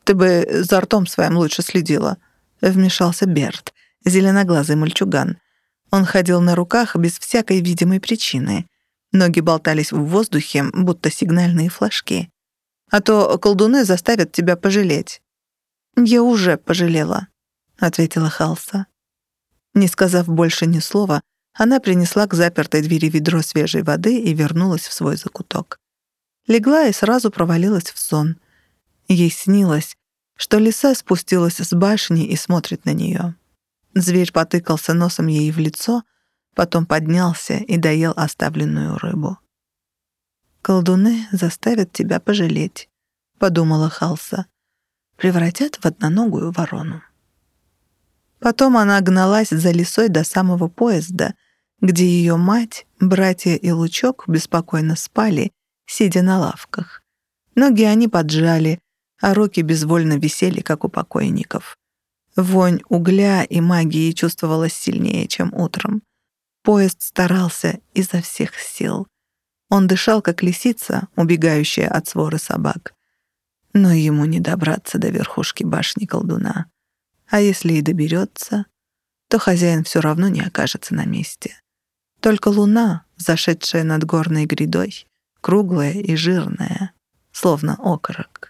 «Ты бы за ртом своим лучше следила», — вмешался Берт, зеленоглазый мальчуган. Он ходил на руках без всякой видимой причины. Ноги болтались в воздухе, будто сигнальные флажки. «А то колдуны заставят тебя пожалеть». «Я уже пожалела», — ответила Халса. Не сказав больше ни слова, она принесла к запертой двери ведро свежей воды и вернулась в свой закуток. Легла и сразу провалилась в сон. Ей снилось, что лиса спустилась с башни и смотрит на нее. Зверь потыкался носом ей в лицо, потом поднялся и доел оставленную рыбу. «Колдуны заставят тебя пожалеть», — подумала Халса. «Превратят в одноногую ворону». Потом она гналась за лесой до самого поезда, где ее мать, братья и Лучок беспокойно спали, сидя на лавках. Ноги они поджали, а руки безвольно висели, как у покойников. Вонь угля и магии чувствовалась сильнее, чем утром. Поезд старался изо всех сил. Он дышал, как лисица, убегающая от своры собак. Но ему не добраться до верхушки башни колдуна. А если и доберется, то хозяин все равно не окажется на месте. Только луна, зашедшая над горной грядой, круглая и жирная, словно окорок.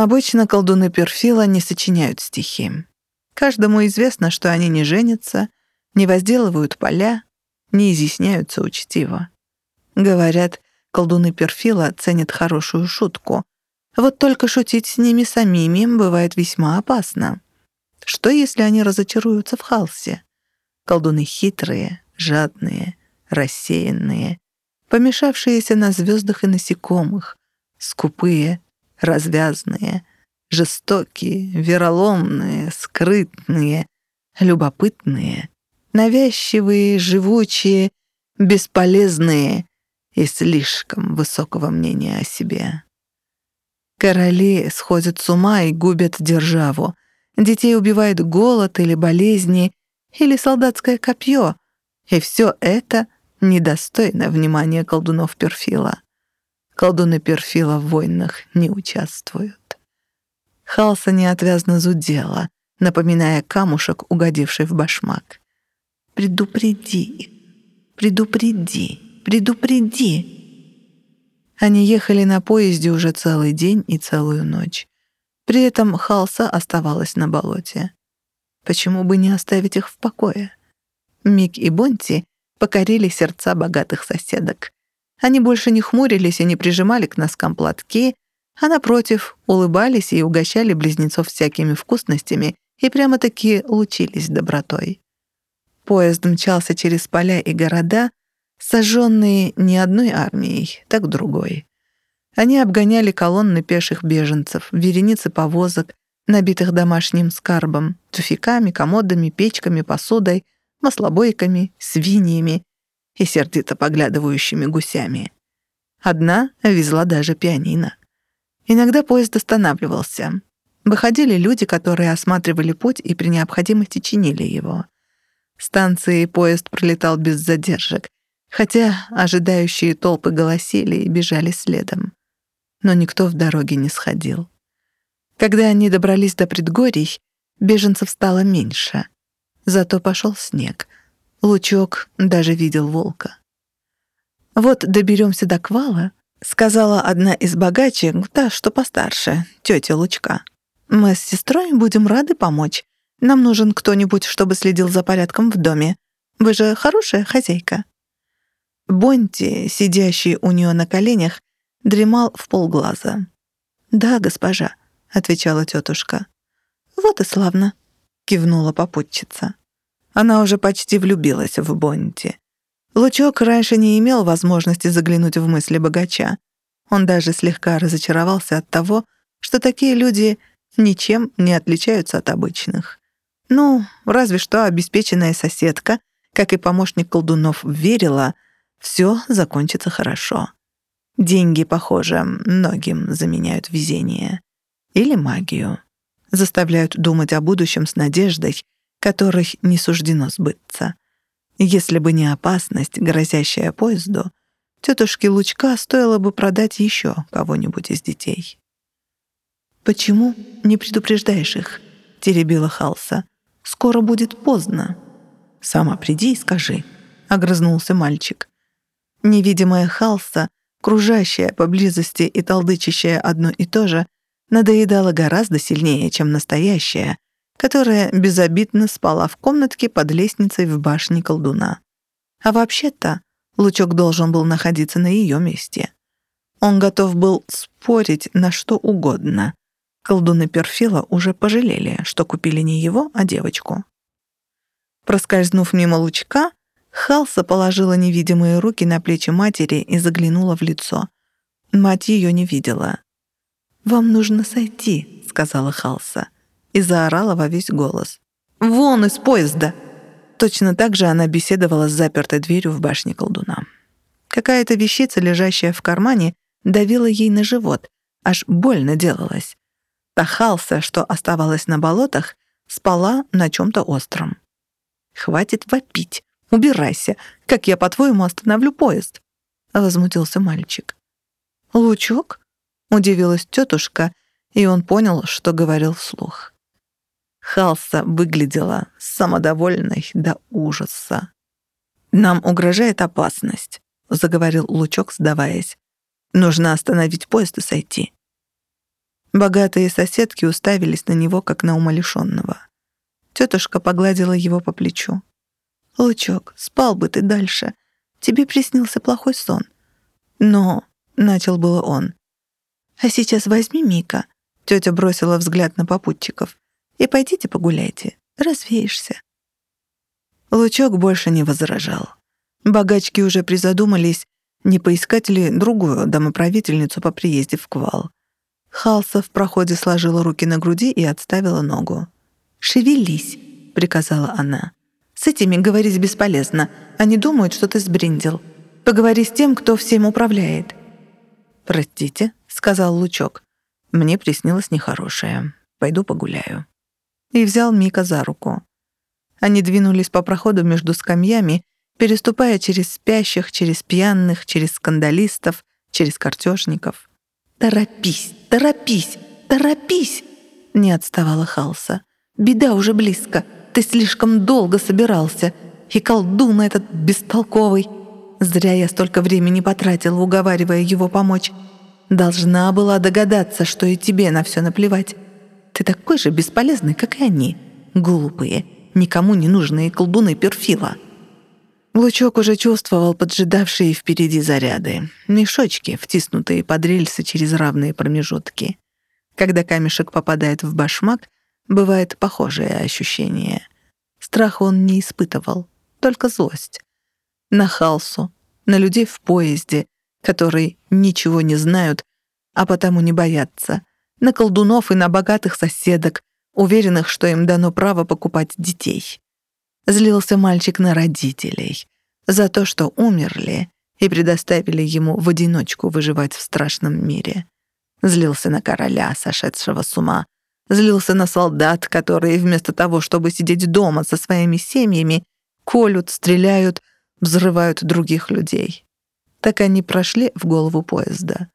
Обычно колдуны Перфила не сочиняют стихи. Каждому известно, что они не женятся, не возделывают поля, не изъясняются учтиво. Говорят, колдуны Перфила ценят хорошую шутку. Вот только шутить с ними самими бывает весьма опасно. Что, если они разочаруются в Халсе? Колдуны хитрые, жадные, рассеянные, помешавшиеся на звездах и насекомых, скупые, развязные, жестокие, вероломные, скрытные, любопытные, навязчивые, живучие, бесполезные и слишком высокого мнения о себе. Короли сходят с ума и губят державу. Детей убивает голод или болезни, или солдатское копье. И все это недостойно внимания колдунов Перфила. Колдуны Перфила в войнах не участвуют. Халса неотвязно зудела, напоминая камушек, угодивший в башмак. «Предупреди, предупреди, предупреди!» Они ехали на поезде уже целый день и целую ночь. При этом Халса оставалась на болоте. Почему бы не оставить их в покое? Мик и Бонти покорили сердца богатых соседок. Они больше не хмурились и не прижимали к носкам платки, а, напротив, улыбались и угощали близнецов всякими вкусностями и прямо-таки лучились добротой. Поезд мчался через поля и города, сожженные не одной армией, так другой. Они обгоняли колонны пеших беженцев, вереницы повозок, набитых домашним скарбом, туфиками, комодами, печками, посудой, маслобойками, свиньями и сердито поглядывающими гусями. Одна везла даже пианино. Иногда поезд останавливался. Выходили люди, которые осматривали путь и при необходимости чинили его. Станции поезд пролетал без задержек, хотя ожидающие толпы голосили и бежали следом. Но никто в дороге не сходил. Когда они добрались до предгорий, беженцев стало меньше. Зато пошел снег — Лучок даже видел волка. «Вот доберемся до квала», — сказала одна из богачек, та, что постарше, тетя Лучка. «Мы с сестрой будем рады помочь. Нам нужен кто-нибудь, чтобы следил за порядком в доме. Вы же хорошая хозяйка». Бонти, сидящий у нее на коленях, дремал в полглаза. «Да, госпожа», — отвечала тетушка. «Вот и славно», — кивнула попутчица. Она уже почти влюбилась в Бонти. Лучок раньше не имел возможности заглянуть в мысли богача. Он даже слегка разочаровался от того, что такие люди ничем не отличаются от обычных. Ну, разве что обеспеченная соседка, как и помощник колдунов, верила, все закончится хорошо. Деньги, похоже, многим заменяют везение. Или магию. Заставляют думать о будущем с надеждой, которой не суждено сбыться. Если бы не опасность, грозящая поезду, тетушке Лучка стоило бы продать еще кого-нибудь из детей. «Почему не предупреждаешь их?» — теребила Халса. «Скоро будет поздно». «Сама приди и скажи», — огрызнулся мальчик. Невидимая Халса, кружащая поблизости и толдычащая одно и то же, надоедала гораздо сильнее, чем настоящая, которая безобидно спала в комнатке под лестницей в башне колдуна. А вообще-то Лучок должен был находиться на ее месте. Он готов был спорить на что угодно. Колдуны Перфила уже пожалели, что купили не его, а девочку. Проскользнув мимо Лучка, Халса положила невидимые руки на плечи матери и заглянула в лицо. Мать ее не видела. «Вам нужно сойти», — сказала Халса и заорала во весь голос. «Вон из поезда!» Точно так же она беседовала с запертой дверью в башне колдуна. Какая-то вещица, лежащая в кармане, давила ей на живот, аж больно делалось. Тахался, что оставалась на болотах, спала на чем-то остром. «Хватит вопить! Убирайся! Как я, по-твоему, остановлю поезд?» — возмутился мальчик. «Лучок?» — удивилась тетушка, и он понял, что говорил вслух. Халса выглядела самодовольной до ужаса. «Нам угрожает опасность», — заговорил Лучок, сдаваясь. «Нужно остановить поезд и сойти». Богатые соседки уставились на него, как на умалишенного. Тетушка погладила его по плечу. «Лучок, спал бы ты дальше. Тебе приснился плохой сон». «Но...» — начал было он. «А сейчас возьми Мика». Тетя бросила взгляд на попутчиков и пойдите погуляйте, развеешься». Лучок больше не возражал. Богачки уже призадумались, не поискать ли другую домоправительницу по приезде в Квал. Халса в проходе сложила руки на груди и отставила ногу. «Шевелись», — приказала она. «С этими говорить бесполезно. Они думают, что ты сбриндил. Поговори с тем, кто всем управляет». «Простите», — сказал Лучок. «Мне приснилось нехорошее. Пойду погуляю» и взял Мика за руку. Они двинулись по проходу между скамьями, переступая через спящих, через пьяных, через скандалистов, через картежников. «Торопись, торопись, торопись!» — не отставала Халса. «Беда уже близко. Ты слишком долго собирался. И колдун этот бестолковый. Зря я столько времени потратил, уговаривая его помочь. Должна была догадаться, что и тебе на все наплевать. Ты такой же бесполезный, как и они. Глупые, никому не нужные колдуны перфила». Лучок уже чувствовал поджидавшие впереди заряды. Мешочки, втиснутые под рельсы через равные промежутки. Когда камешек попадает в башмак, бывает похожее ощущение. Страх он не испытывал, только злость. На Халсу, на людей в поезде, которые ничего не знают, а потому не боятся, на колдунов и на богатых соседок, уверенных, что им дано право покупать детей. Злился мальчик на родителей за то, что умерли и предоставили ему в одиночку выживать в страшном мире. Злился на короля, сошедшего с ума. Злился на солдат, которые вместо того, чтобы сидеть дома со своими семьями, колют, стреляют, взрывают других людей. Так они прошли в голову поезда.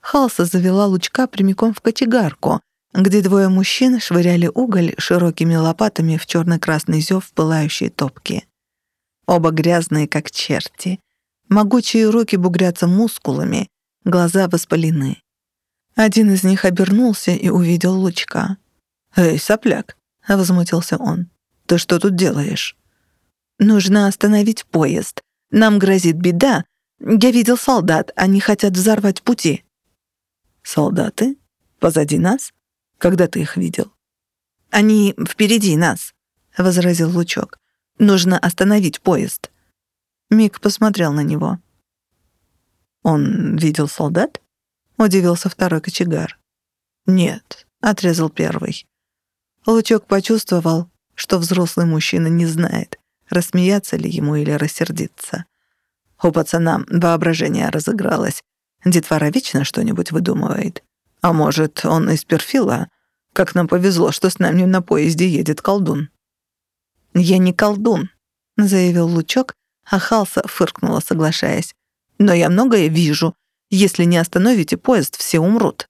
Халса завела лучка прямиком в кочегарку, где двое мужчин швыряли уголь широкими лопатами в черно-красный зев пылающей топки. Оба грязные, как черти. Могучие руки бугрятся мускулами, глаза воспалены. Один из них обернулся и увидел лучка. «Эй, сопляк!» — возмутился он. «Ты что тут делаешь?» Нужно остановить поезд. Нам грозит беда. Я видел солдат, они хотят взорвать пути». «Солдаты? Позади нас? Когда ты их видел?» «Они впереди нас», — возразил Лучок. «Нужно остановить поезд». Мик посмотрел на него. «Он видел солдат?» — удивился второй кочегар. «Нет», — отрезал первый. Лучок почувствовал, что взрослый мужчина не знает, рассмеяться ли ему или рассердиться. У пацана воображение разыгралось. Детвора вечно что-нибудь выдумывает. А может, он из перфила? Как нам повезло, что с нами на поезде едет колдун. «Я не колдун», — заявил Лучок, а Халса фыркнула, соглашаясь. «Но я многое вижу. Если не остановите поезд, все умрут».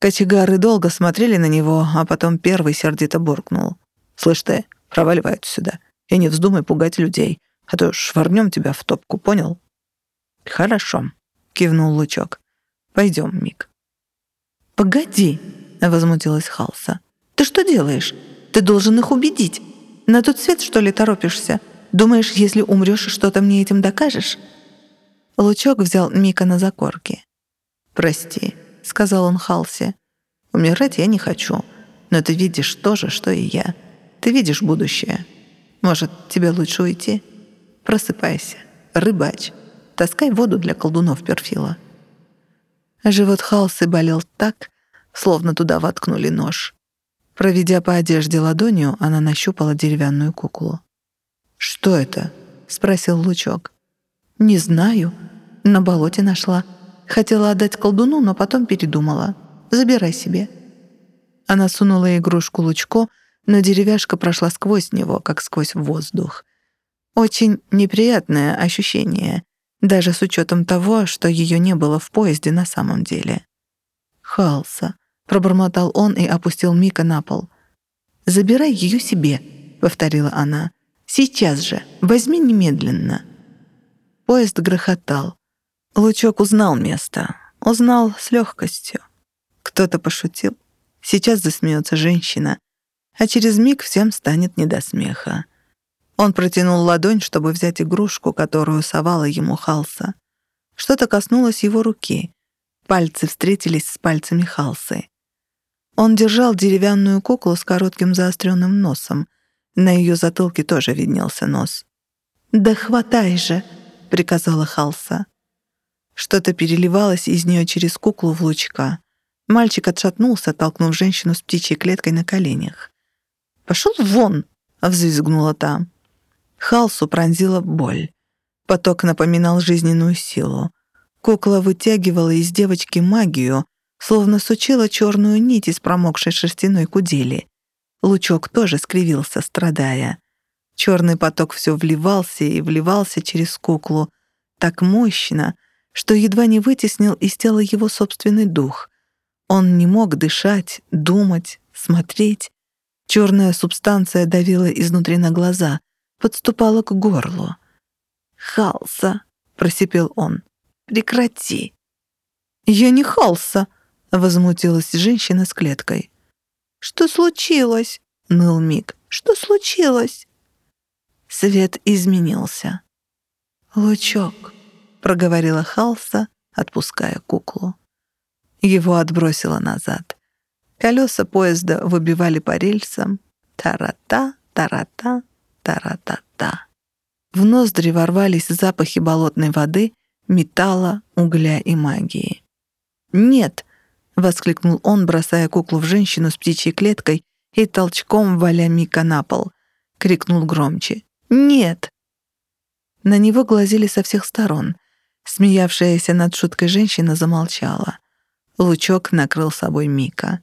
Кочегары долго смотрели на него, а потом первый сердито буркнул. «Слышь ты, проваливай сюда и не вздумай пугать людей, а то швырнем тебя в топку, понял?» «Хорошо», — кивнул Лучок. «Пойдем, Мик». «Погоди», — возмутилась Халса. «Ты что делаешь? Ты должен их убедить. На тот свет, что ли, торопишься? Думаешь, если умрешь, что-то мне этим докажешь?» Лучок взял Мика на закорки. «Прости», — сказал он Халсе. «Умирать я не хочу, но ты видишь то же, что и я. Ты видишь будущее. Может, тебе лучше уйти? Просыпайся, рыбач, таскай воду для колдунов перфила». Живот Халсы болел так, словно туда воткнули нож. Проведя по одежде ладонью, она нащупала деревянную куклу. «Что это?» — спросил Лучок. «Не знаю. На болоте нашла. Хотела отдать колдуну, но потом передумала. Забирай себе». Она сунула игрушку Лучко, но деревяшка прошла сквозь него, как сквозь воздух. Очень неприятное ощущение, даже с учетом того, что ее не было в поезде на самом деле. «Халса», — пробормотал он и опустил Мика на пол. «Забирай ее себе», — повторила она. «Сейчас же, возьми немедленно». Поезд грохотал. Лучок узнал место. Узнал с легкостью. Кто-то пошутил. Сейчас засмеется женщина. А через миг всем станет не до смеха. Он протянул ладонь, чтобы взять игрушку, которую совала ему Халса. Что-то коснулось его руки. Пальцы встретились с пальцами Халсы. Он держал деревянную куклу с коротким заостренным носом. На ее затылке тоже виднелся нос. «Да хватай же!» — приказала Халса. Что-то переливалось из нее через куклу в лучка. Мальчик отшатнулся, толкнув женщину с птичьей клеткой на коленях. «Пошел вон!» — взвизгнула та. Халсу пронзила боль. Поток напоминал жизненную силу. Кукла вытягивала из девочки магию, словно сучила черную нить из промокшей шерстяной кудели. Лучок тоже скривился, страдая. Черный поток все вливался и вливался через куклу, так мощно, что едва не вытеснил из тела его собственный дух. Он не мог дышать, думать, смотреть. Черная субстанция давила изнутри на глаза, подступала к горлу. «Халса!» — просипел он. «Прекрати!» «Я не Халса!» — возмутилась женщина с клеткой. «Что случилось?» — ныл Мик. «Что случилось?» Свет изменился. «Лучок», проговорила Халса, отпуская куклу. Его отбросило назад. Колеса поезда выбивали по рельсам. Тарата, тарата, тарата-та. В ноздри ворвались запахи болотной воды, металла, угля и магии. «Нет!» — воскликнул он, бросая куклу в женщину с птичьей клеткой и толчком валя Мика на пол. Крикнул громче. «Нет!» На него глазели со всех сторон. Смеявшаяся над шуткой женщина замолчала. Лучок накрыл собой Мика.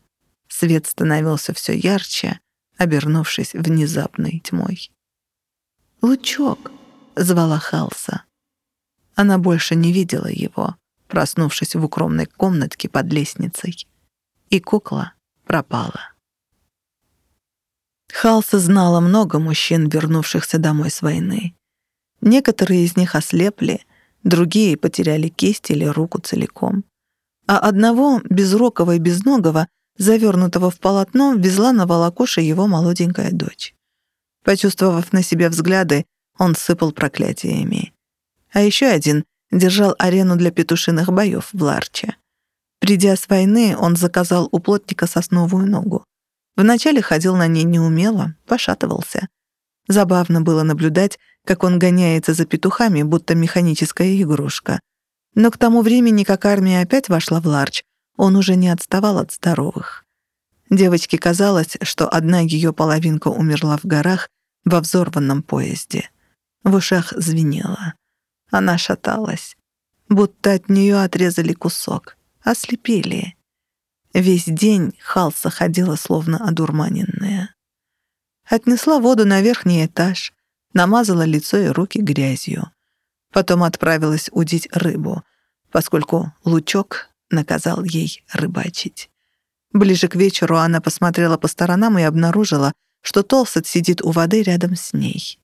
Свет становился все ярче, обернувшись внезапной тьмой. «Лучок!» — звала Халса. Она больше не видела его, проснувшись в укромной комнатке под лестницей. И кукла пропала. Халса знала много мужчин, вернувшихся домой с войны. Некоторые из них ослепли, другие потеряли кисть или руку целиком. А одного, безрокого и безногого, завернутого в полотно, везла на волокоше его молоденькая дочь. Почувствовав на себе взгляды, он сыпал проклятиями. А еще один держал арену для петушиных боев в Ларче. Придя с войны, он заказал у плотника сосновую ногу. Вначале ходил на ней неумело, пошатывался. Забавно было наблюдать, как он гоняется за петухами, будто механическая игрушка. Но к тому времени, как армия опять вошла в Ларч, он уже не отставал от здоровых. Девочке казалось, что одна ее половинка умерла в горах во взорванном поезде. В ушах звенело. Она шаталась, будто от нее отрезали кусок, ослепили. Весь день Халса ходила словно одурманенная. Отнесла воду на верхний этаж, намазала лицо и руки грязью. Потом отправилась удить рыбу, поскольку лучок наказал ей рыбачить. Ближе к вечеру она посмотрела по сторонам и обнаружила, что Толсет сидит у воды рядом с ней.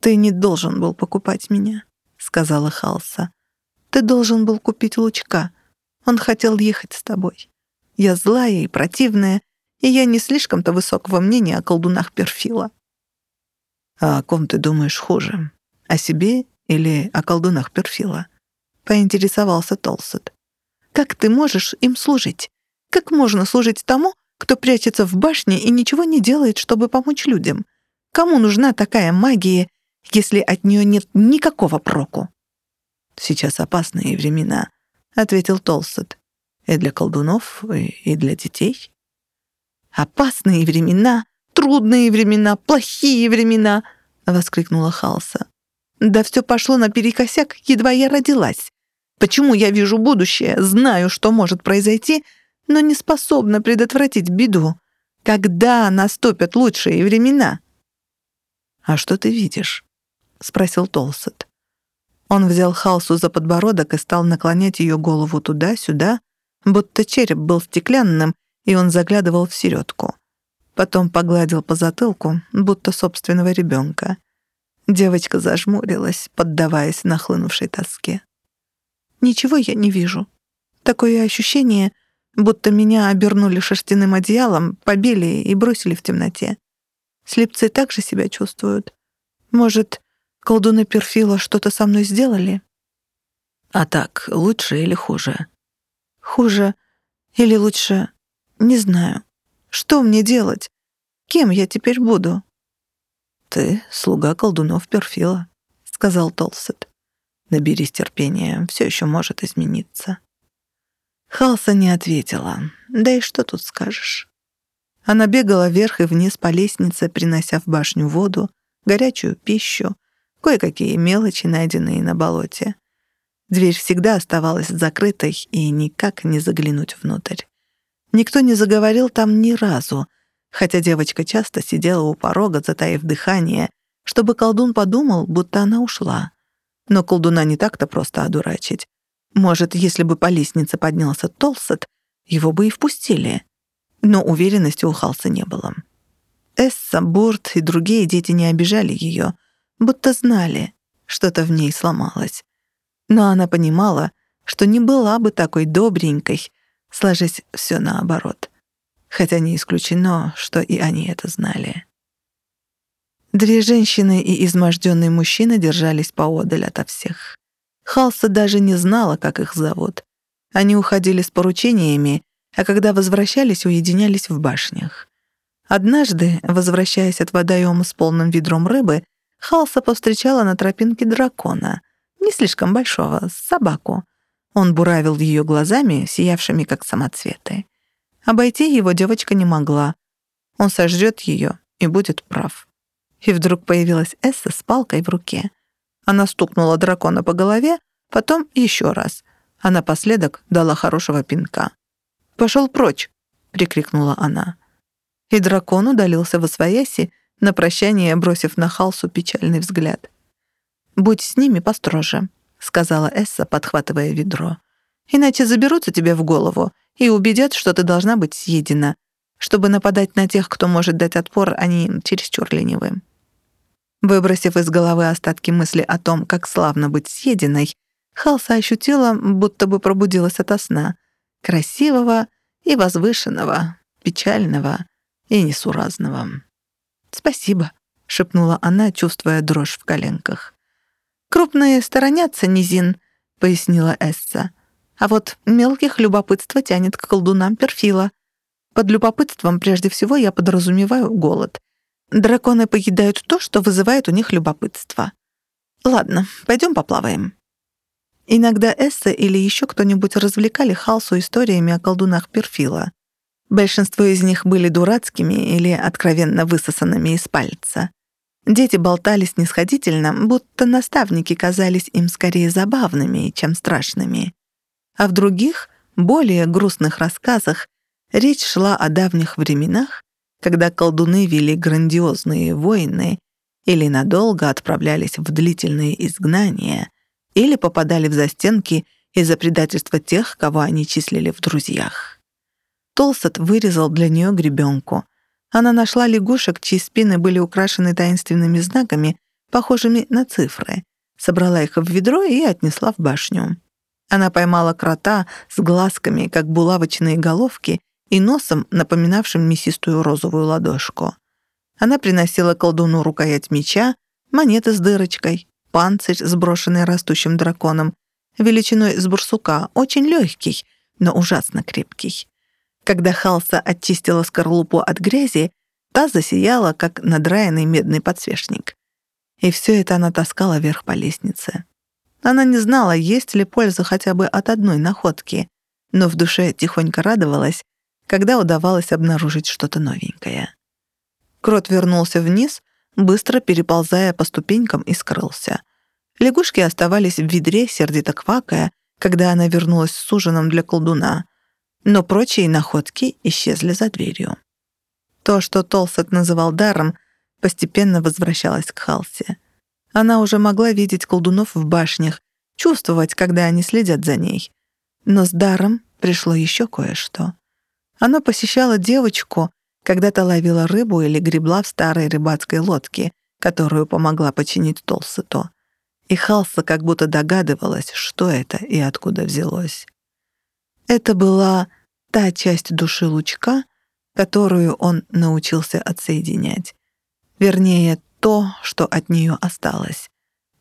«Ты не должен был покупать меня», — сказала Халса. «Ты должен был купить Лучка. Он хотел ехать с тобой. Я злая и противная, и я не слишком-то высокого мнения о колдунах Перфила». «А о ком ты думаешь хуже? О себе или о колдунах Перфила?» — поинтересовался Толсет. «Как ты можешь им служить? Как можно служить тому, кто прячется в башне и ничего не делает, чтобы помочь людям? Кому нужна такая магия, если от нее нет никакого проку?» «Сейчас опасные времена», — ответил Толсет. «И для колдунов, и для детей». «Опасные времена, трудные времена, плохие времена!» — воскликнула Халса. «Да все пошло наперекосяк, едва я родилась. Почему я вижу будущее, знаю, что может произойти, — но не способна предотвратить беду. Когда наступят лучшие времена?» «А что ты видишь?» — спросил Толсет. Он взял Халсу за подбородок и стал наклонять ее голову туда-сюда, будто череп был стеклянным, и он заглядывал в середку. Потом погладил по затылку, будто собственного ребенка. Девочка зажмурилась, поддаваясь нахлынувшей тоске. «Ничего я не вижу. Такое ощущение, будто меня обернули шерстяным одеялом, побили и бросили в темноте. Слепцы также себя чувствуют. Может, колдуны Перфила что-то со мной сделали? А так, лучше или хуже? Хуже или лучше? Не знаю. Что мне делать? Кем я теперь буду? Ты слуга колдунов Перфила, сказал Толсет. Наберись терпения, все еще может измениться. Халса не ответила. Да и что тут скажешь? Она бегала вверх и вниз по лестнице, принося в башню воду, горячую пищу, кое-какие мелочи, найденные на болоте. Дверь всегда оставалась закрытой и никак не заглянуть внутрь. Никто не заговорил там ни разу, хотя девочка часто сидела у порога, затаив дыхание, чтобы колдун подумал, будто она ушла. Но колдуна не так-то просто одурачить. Может, если бы по лестнице поднялся Толсет, его бы и впустили. Но уверенности у Халса не было. Эсса, Бурт и другие дети не обижали ее, будто знали, что-то в ней сломалось. Но она понимала, что не была бы такой добренькой, сложись все наоборот. Хотя не исключено, что и они это знали. Две женщины и изможденный мужчина держались поодаль ото всех. Халса даже не знала, как их зовут. Они уходили с поручениями, а когда возвращались, уединялись в башнях. Однажды, возвращаясь от водоема с полным ведром рыбы, Халса повстречала на тропинке дракона, не слишком большого, собаку. Он буравил ее глазами, сиявшими как самоцветы. Обойти его девочка не могла. Он сожрет ее и будет прав. И вдруг появилась Эсса с палкой в руке — она стукнула дракона по голове, потом еще раз, а напоследок дала хорошего пинка. «Пошел прочь!» — прикрикнула она. И дракон удалился во свояси, на прощание бросив на Халсу печальный взгляд. «Будь с ними построже», — сказала Эсса, подхватывая ведро. «Иначе заберутся тебе в голову и убедят, что ты должна быть съедена. Чтобы нападать на тех, кто может дать отпор, они чересчур ленивы». Выбросив из головы остатки мысли о том, как славно быть съеденной, Халса ощутила, будто бы пробудилась ото сна. Красивого и возвышенного, печального и несуразного. «Спасибо», — шепнула она, чувствуя дрожь в коленках. «Крупные сторонятся низин», — пояснила Эсса. «А вот мелких любопытство тянет к колдунам перфила. Под любопытством прежде всего я подразумеваю голод. Драконы поедают то, что вызывает у них любопытство. Ладно, пойдем поплаваем». Иногда Эсса или еще кто-нибудь развлекали Халсу историями о колдунах Перфила. Большинство из них были дурацкими или откровенно высосанными из пальца. Дети болтали снисходительно, будто наставники казались им скорее забавными, чем страшными. А в других, более грустных рассказах речь шла о давних временах, когда колдуны вели грандиозные войны или надолго отправлялись в длительные изгнания, или попадали в застенки из-за предательства тех, кого они числили в друзьях. Толсет вырезал для нее гребенку. Она нашла лягушек, чьи спины были украшены таинственными знаками, похожими на цифры, собрала их в ведро и отнесла в башню. Она поймала крота с глазками, как булавочные головки, и носом, напоминавшим мясистую розовую ладошку. Она приносила колдуну рукоять меча, монеты с дырочкой, панцирь, сброшенный растущим драконом, величиной с бурсука, очень легкий, но ужасно крепкий. Когда Халса очистила скорлупу от грязи, та засияла, как надраенный медный подсвечник. И все это она таскала вверх по лестнице. Она не знала, есть ли польза хотя бы от одной находки, но в душе тихонько радовалась, когда удавалось обнаружить что-то новенькое. Крот вернулся вниз, быстро переползая по ступенькам и скрылся. Лягушки оставались в ведре, сердито квакая, когда она вернулась с ужином для колдуна но прочие находки исчезли за дверью. То, что Толсет называл даром, постепенно возвращалось к Халсе. Она уже могла видеть колдунов в башнях, чувствовать, когда они следят за ней. Но с даром пришло еще кое-что. Она посещала девочку, когда-то ловила рыбу или гребла в старой рыбацкой лодке, которую помогла починить Толсету. И Халса как будто догадывалась, что это и откуда взялось. Это была та часть души Лучка, которую он научился отсоединять. Вернее, то, что от нее осталось.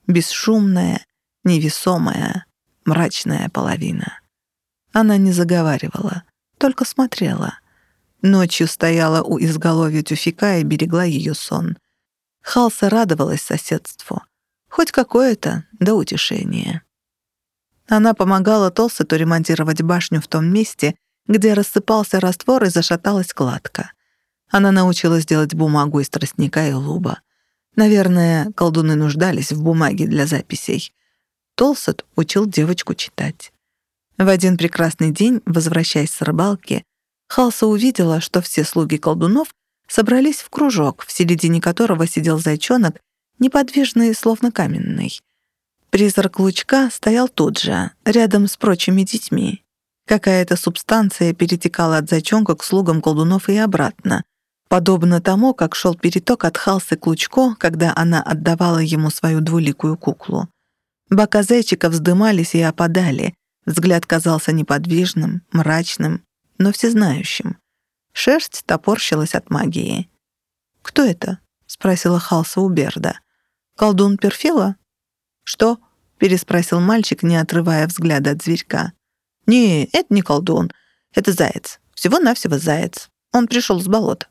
Бесшумная, невесомая, мрачная половина. Она не заговаривала, только смотрела. Ночью стояла у изголовья тюфика и берегла ее сон. Халса радовалась соседству. Хоть какое-то, да утешение. Она помогала Толсету ремонтировать башню в том месте, где рассыпался раствор и зашаталась кладка. Она научилась делать бумагу из тростника и луба. Наверное, колдуны нуждались в бумаге для записей. Толсет учил девочку читать. В один прекрасный день, возвращаясь с рыбалки, Халса увидела, что все слуги колдунов собрались в кружок, в середине которого сидел зайчонок, неподвижный, словно каменный. Призрак Лучка стоял тут же, рядом с прочими детьми. Какая-то субстанция перетекала от зайчонка к слугам колдунов и обратно, подобно тому, как шел переток от Халсы к Лучко, когда она отдавала ему свою двуликую куклу. Бока зайчика вздымались и опадали, взгляд казался неподвижным, мрачным, но всезнающим. Шерсть топорщилась от магии. «Кто это?» — спросила Халса у Берда. «Колдун Перфила?» «Что?» — переспросил мальчик, не отрывая взгляда от зверька. «Не, это не колдун. Это заяц. Всего-навсего заяц. Он пришел с болота».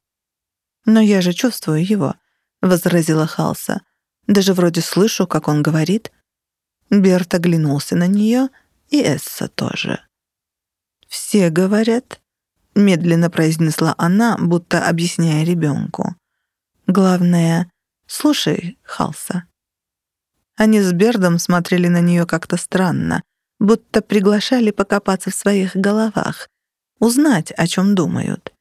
«Но я же чувствую его», — возразила Халса. «Даже вроде слышу, как он говорит». Берт оглянулся на нее, и Эсса тоже. «Все говорят», — медленно произнесла она, будто объясняя ребенку. «Главное, слушай, Халса, они с Бердом смотрели на нее как-то странно, будто приглашали покопаться в своих головах, узнать, о чем думают.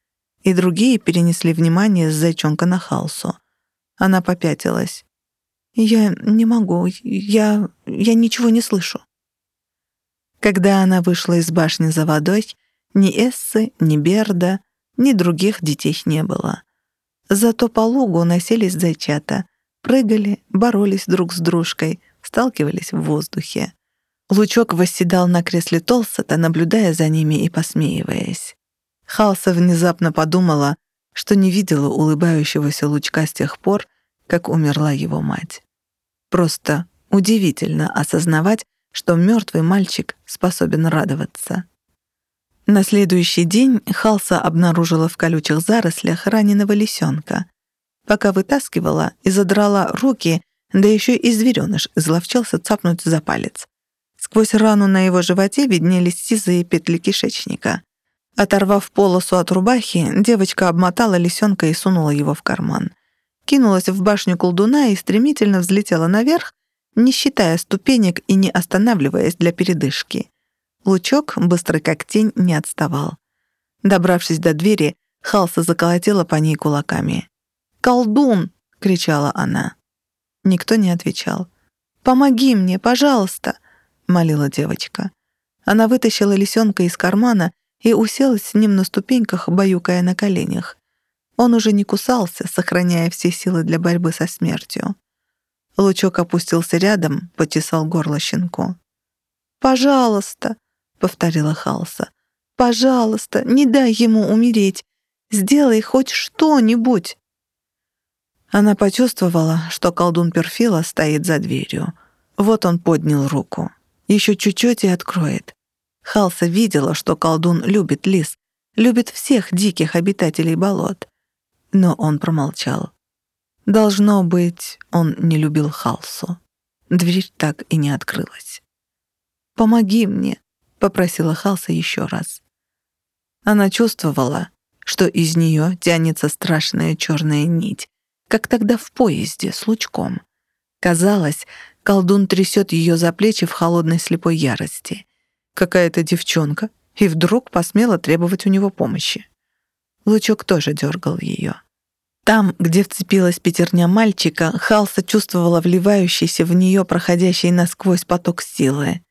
И другие перенесли внимание с зайчонка на Халсу. Она попятилась. «Я не могу, я... я ничего не слышу». Когда она вышла из башни за водой, ни Эссы, ни Берда, ни других детей не было. Зато по лугу носились зайчата, прыгали, боролись друг с дружкой, сталкивались в воздухе. Лучок восседал на кресле Толсета, наблюдая за ними и посмеиваясь. Халса внезапно подумала, что не видела улыбающегося Лучка с тех пор, как умерла его мать. Просто удивительно осознавать, что мертвый мальчик способен радоваться. На следующий день Халса обнаружила в колючих зарослях раненого лисенка. Пока вытаскивала и задрала руки, да еще и звереныш изловчался цапнуть за палец. Сквозь рану на его животе виднелись сизые петли кишечника. Оторвав полосу от рубахи, девочка обмотала лисенка и сунула его в карман. Кинулась в башню колдуна и стремительно взлетела наверх, не считая ступенек и не останавливаясь для передышки. Лучок, быстрый как тень, не отставал. Добравшись до двери, Халса заколотила по ней кулаками. «Колдун!» — кричала она. Никто не отвечал. «Помоги мне, пожалуйста!» — молила девочка. Она вытащила лисенка из кармана и уселась с ним на ступеньках, баюкая на коленях. Он уже не кусался, сохраняя все силы для борьбы со смертью. Лучок опустился рядом, почесал горло щенку. «Пожалуйста!» — повторила Халса. «Пожалуйста, не дай ему умереть. Сделай хоть что-нибудь!» Она почувствовала, что колдун Перфила стоит за дверью. Вот он поднял руку. Еще чуть-чуть и откроет. Халса видела, что колдун любит лис, любит всех диких обитателей болот. Но он промолчал. Должно быть, он не любил Халсу. Дверь так и не открылась. «Помоги мне», — попросила Халса еще раз. Она чувствовала, что из нее тянется страшная черная нить, как тогда в поезде с лучком. Казалось, колдун трясет ее за плечи в холодной слепой ярости. Какая-то девчонка, и вдруг посмела требовать у него помощи. Лучок тоже дергал ее. Там, где вцепилась пятерня мальчика, Халса чувствовала вливающийся в нее проходящий насквозь поток силы.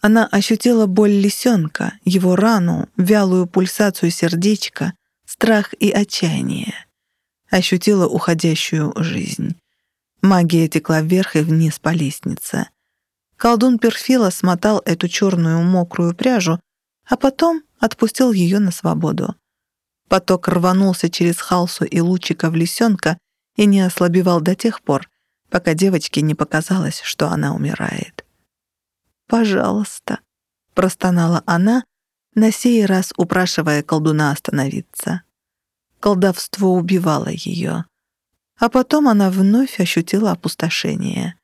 Она ощутила боль лисенка, его рану, вялую пульсацию сердечка, страх и отчаяние ощутила уходящую жизнь. Магия текла вверх и вниз по лестнице. Колдун Перфила смотал эту черную мокрую пряжу, а потом отпустил ее на свободу. Поток рванулся через Халсу и лучика в лисенка и не ослабевал до тех пор, пока девочке не показалось, что она умирает. «Пожалуйста», — простонала она, на сей раз упрашивая колдуна остановиться. Колдовство убивало ее. А потом она вновь ощутила опустошение.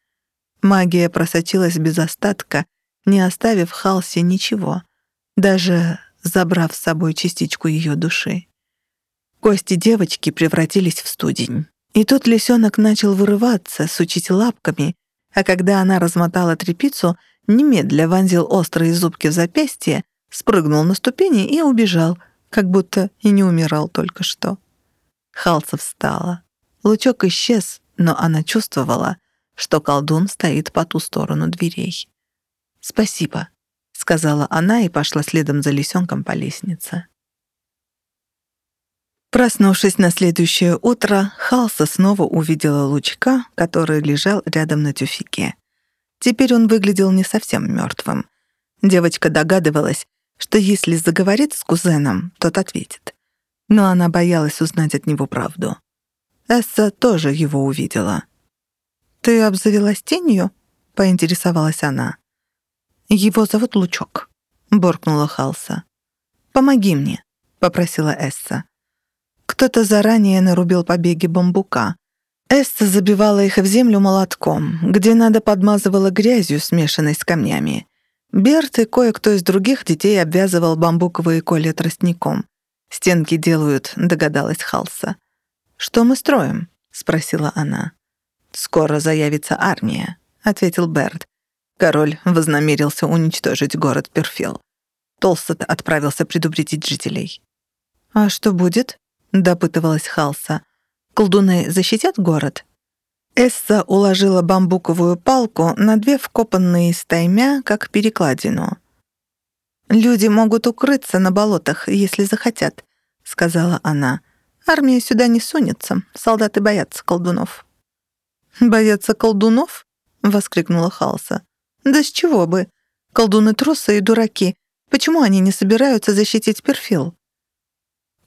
Магия просочилась без остатка, не оставив Халсе ничего, даже забрав с собой частичку ее души. Кости девочки превратились в студень. И тут лисенок начал вырываться, сучить лапками, а когда она размотала тряпицу, немедля вонзил острые зубки в запястье, спрыгнул на ступени и убежал — как будто и не умирал только что. Халса встала. Лучок исчез, но она чувствовала, что колдун стоит по ту сторону дверей. «Спасибо», — сказала она и пошла следом за лисенком по лестнице. Проснувшись на следующее утро, Халса снова увидела Лучка, который лежал рядом на тюфике. Теперь он выглядел не совсем мертвым. Девочка догадывалась, что если заговорит с кузеном, тот ответит. Но она боялась узнать от него правду. Эсса тоже его увидела. «Ты обзавелась тенью?» — поинтересовалась она. «Его зовут Лучок», — буркнула Халса. «Помоги мне», — попросила Эсса. Кто-то заранее нарубил побеги бамбука. Эсса забивала их в землю молотком, где надо подмазывала грязью, смешанной с камнями. Берт и кое-кто из других детей обвязывал бамбуковые коли тростником. «Стенки делают», — догадалась Халса. «Что мы строим?» — спросила она. «Скоро заявится армия», — ответил Берт. Король вознамерился уничтожить город Перфил. Толстот отправился предупредить жителей. «А что будет?» — допытывалась Халса. «Колдуны защитят город?» Эсса уложила бамбуковую палку на две вкопанные стаймя, как перекладину. «Люди могут укрыться на болотах, если захотят», — сказала она. «Армия сюда не сунется, солдаты боятся колдунов». «Боятся колдунов?» — воскликнула Халса. «Да с чего бы? Колдуны трусы и дураки. Почему они не собираются защитить Перфил?»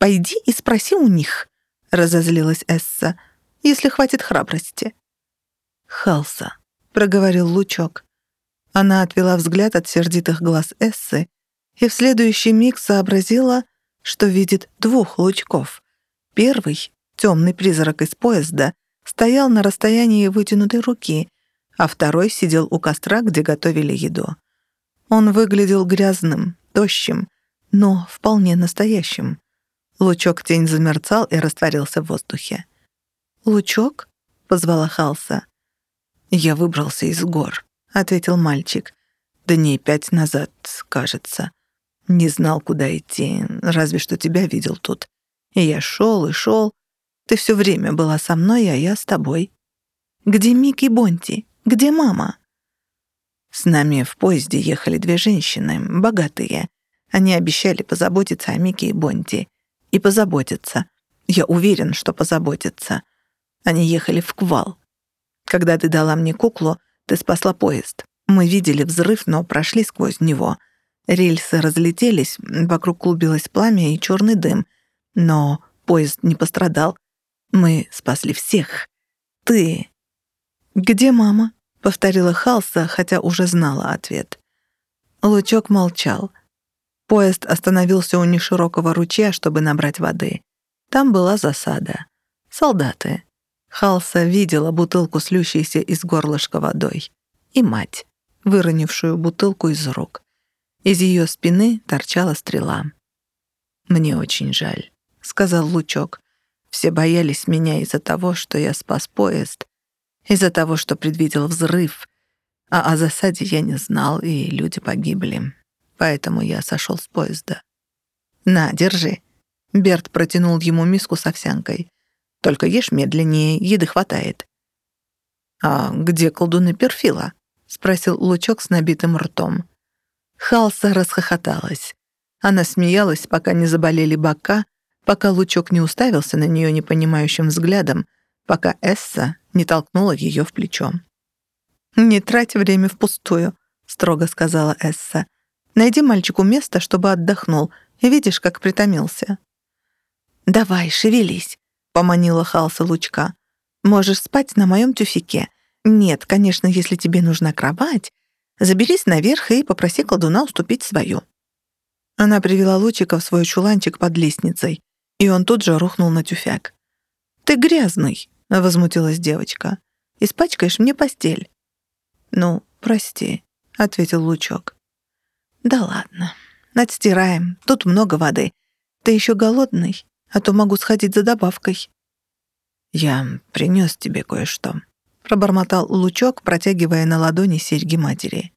«Пойди и спроси у них», — разозлилась Эсса. если хватит храбрости». «Халса», — проговорил Лучок. Она отвела взгляд от сердитых глаз Эссы и в следующий миг сообразила, что видит двух лучков. Первый, темный призрак из поезда, стоял на расстоянии вытянутой руки, а второй сидел у костра, где готовили еду. Он выглядел грязным, тощим, но вполне настоящим. Лучок тень замерцал и растворился в воздухе. «Лучок?» — позвала Халса. «Я выбрался из гор», — ответил мальчик. «Дней пять назад, кажется. Не знал, куда идти, разве что тебя видел тут. И я шел и шел. Ты все время была со мной, а я с тобой. Где Мик и Бонти? Где мама?» С нами в поезде ехали две женщины, богатые. Они обещали позаботиться о Мике и Бонти. И позаботиться. Я уверен, что позаботиться. Они ехали в Квал. Когда ты дала мне куклу, ты спасла поезд. Мы видели взрыв, но прошли сквозь него. Рельсы разлетелись, вокруг клубилось пламя и черный дым. Но поезд не пострадал. Мы спасли всех. Ты... «Где мама?» — повторила Халса, хотя уже знала ответ. Лучок молчал. Поезд остановился у неширокого ручья, чтобы набрать воды. Там была засада. Солдаты. Халса видела бутылку, слющейся из горлышка водой. И мать, выронившую бутылку из рук. Из ее спины торчала стрела. «Мне очень жаль», — сказал Лучок. «Все боялись меня из-за того, что я спас поезд, из-за того, что предвидел взрыв, а о засаде я не знал, и люди погибли. Поэтому я сошел с поезда. На, держи». Берт протянул ему миску с овсянкой. Только ешь медленнее, еды хватает». «А где колдуны Перфила?» — спросил Лучок с набитым ртом. Халса расхохоталась. Она смеялась, пока не заболели бока, пока Лучок не уставился на нее непонимающим взглядом, пока Эсса не толкнула ее в плечо. «Не трать время впустую», — строго сказала Эсса. «Найди мальчику место, чтобы отдохнул, видишь, как притомился». «Давай, шевелись», — поманила Халса Лучка. «Можешь спать на моем тюфике. Нет, конечно, если тебе нужна кровать, заберись наверх и попроси колдуна уступить свою». Она привела Лучика в свой чуланчик под лестницей, и он тут же рухнул на тюфяк. «Ты грязный», — возмутилась девочка. «Испачкаешь мне постель». «Ну, прости», — ответил Лучок. «Да ладно. Отстираем. Тут много воды. Ты еще голодный?» а то могу сходить за добавкой». «Я принес тебе кое-что», — пробормотал Лучок, протягивая на ладони серьги матери.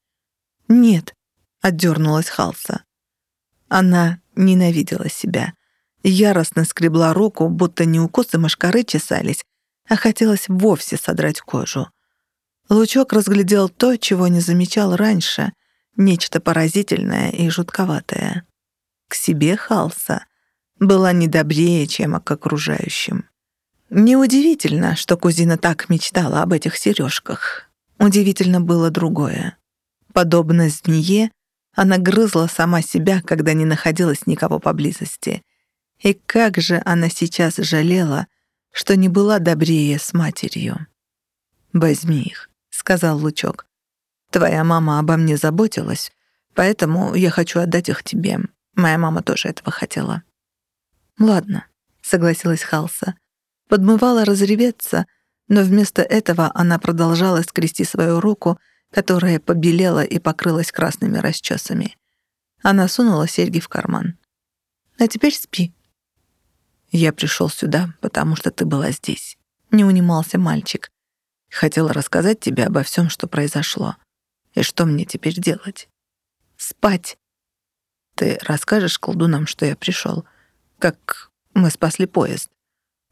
«Нет», — отдернулась Халса. Она ненавидела себя. Яростно скребла руку, будто не укусы мошкары чесались, а хотелось вовсе содрать кожу. Лучок разглядел то, чего не замечал раньше, нечто поразительное и жутковатое. К себе Халса была не добрее, чем к окружающим. Неудивительно, что кузина так мечтала об этих сережках. Удивительно было другое. Подобно змее, она грызла сама себя, когда не находилась никого поблизости. И как же она сейчас жалела, что не была добрее с матерью. «Возьми их», — сказал Лучок. «Твоя мама обо мне заботилась, поэтому я хочу отдать их тебе. Моя мама тоже этого хотела». «Ладно», — согласилась Халса. Подмывала разреветься, но вместо этого она продолжала скрести свою руку, которая побелела и покрылась красными расчесами. Она сунула серьги в карман. «А теперь спи». «Я пришел сюда, потому что ты была здесь», — не унимался мальчик. «Хотела рассказать тебе обо всем, что произошло. И что мне теперь делать?» «Спать». «Ты расскажешь колдунам, что я пришел, как мы спасли поезд.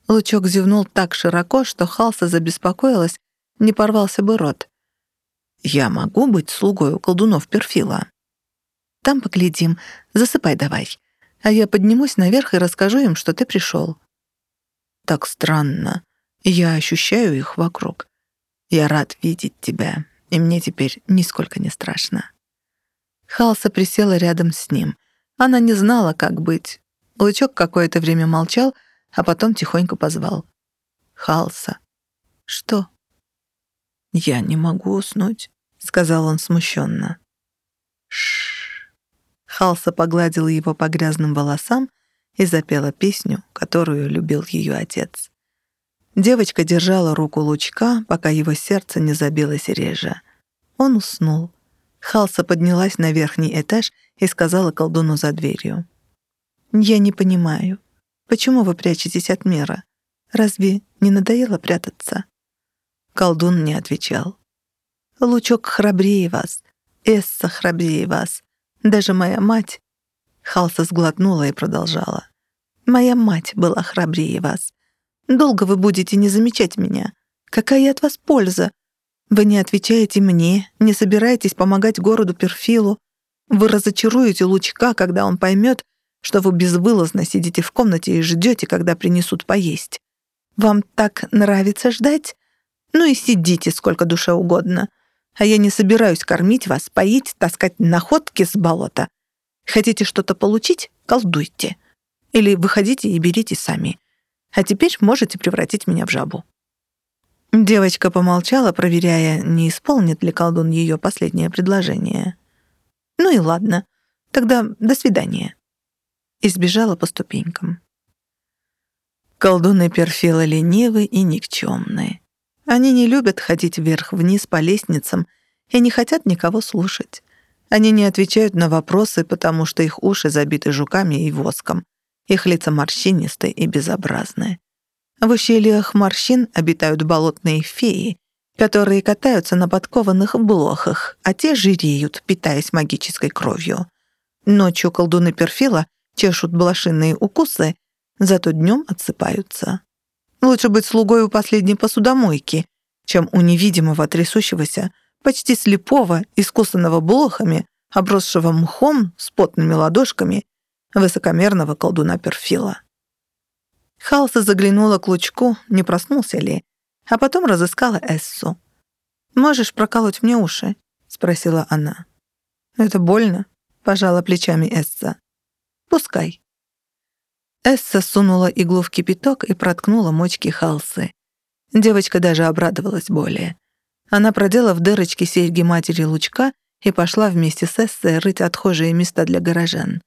Лучок зевнул так широко, что Халса забеспокоилась, не порвался бы рот. «Я могу быть слугой у колдунов Перфила?» «Там поглядим. Засыпай давай. А я поднимусь наверх и расскажу им, что ты пришел». «Так странно. Я ощущаю их вокруг. Я рад видеть тебя, и мне теперь нисколько не страшно». Халса присела рядом с ним. Она не знала, как быть, Лучок какое-то время молчал, а потом тихонько позвал. «Халса, «Я не могу уснуть», — сказал он смущенно. Шш. Халса погладил его по грязным волосам и запела песню, которую любил ее отец. Девочка держала руку Лучка, пока его сердце не забилось реже. Он уснул. Халса поднялась на верхний этаж и сказала колдуну за дверью. «Я не понимаю, почему вы прячетесь от мира? Разве не надоело прятаться?» Колдун не отвечал. «Лучок храбрее вас, Эсса храбрее вас. Даже моя мать...» Халса сглотнула и продолжала. «Моя мать была храбрее вас. Долго вы будете не замечать меня. Какая от вас польза? Вы не отвечаете мне, не собираетесь помогать городу Перфилу. Вы разочаруете Лучка, когда он поймет, что вы безвылазно сидите в комнате и ждете, когда принесут поесть. Вам так нравится ждать? Ну и сидите сколько душе угодно. А я не собираюсь кормить вас, поить, таскать находки с болота. Хотите что-то получить? Колдуйте. Или выходите и берите сами. А теперь можете превратить меня в жабу». Девочка помолчала, проверяя, не исполнит ли колдун ее последнее предложение. «Ну и ладно. Тогда до свидания». И сбежала по ступенькам. Колдуны Перфила ленивы и никчемные. Они не любят ходить вверх-вниз по лестницам и не хотят никого слушать. Они не отвечают на вопросы, потому что их уши забиты жуками и воском, их лица морщинистые и безобразные. В ущельях морщин обитают болотные феи, которые катаются на подкованных блохах, а те жиреют, питаясь магической кровью. Ночью колдуны перфила чешут блошиные укусы, зато днем отсыпаются. Лучше быть слугой у последней посудомойки, чем у невидимого, трясущегося, почти слепого, искусанного блохами, обросшего мхом с потными ладошками высокомерного колдуна Перфила. Халса заглянула к лучку, не проснулся ли, а потом разыскала Эссу. «Можешь проколоть мне уши?» — спросила она. «Это больно?» — пожала плечами Эсса. «Пускай». Эсса сунула иглу в кипяток и проткнула мочки Халсы. Девочка даже обрадовалась более. Она продела в дырочке серьги матери Лучка и пошла вместе с Эссой рыть отхожие места для горожан.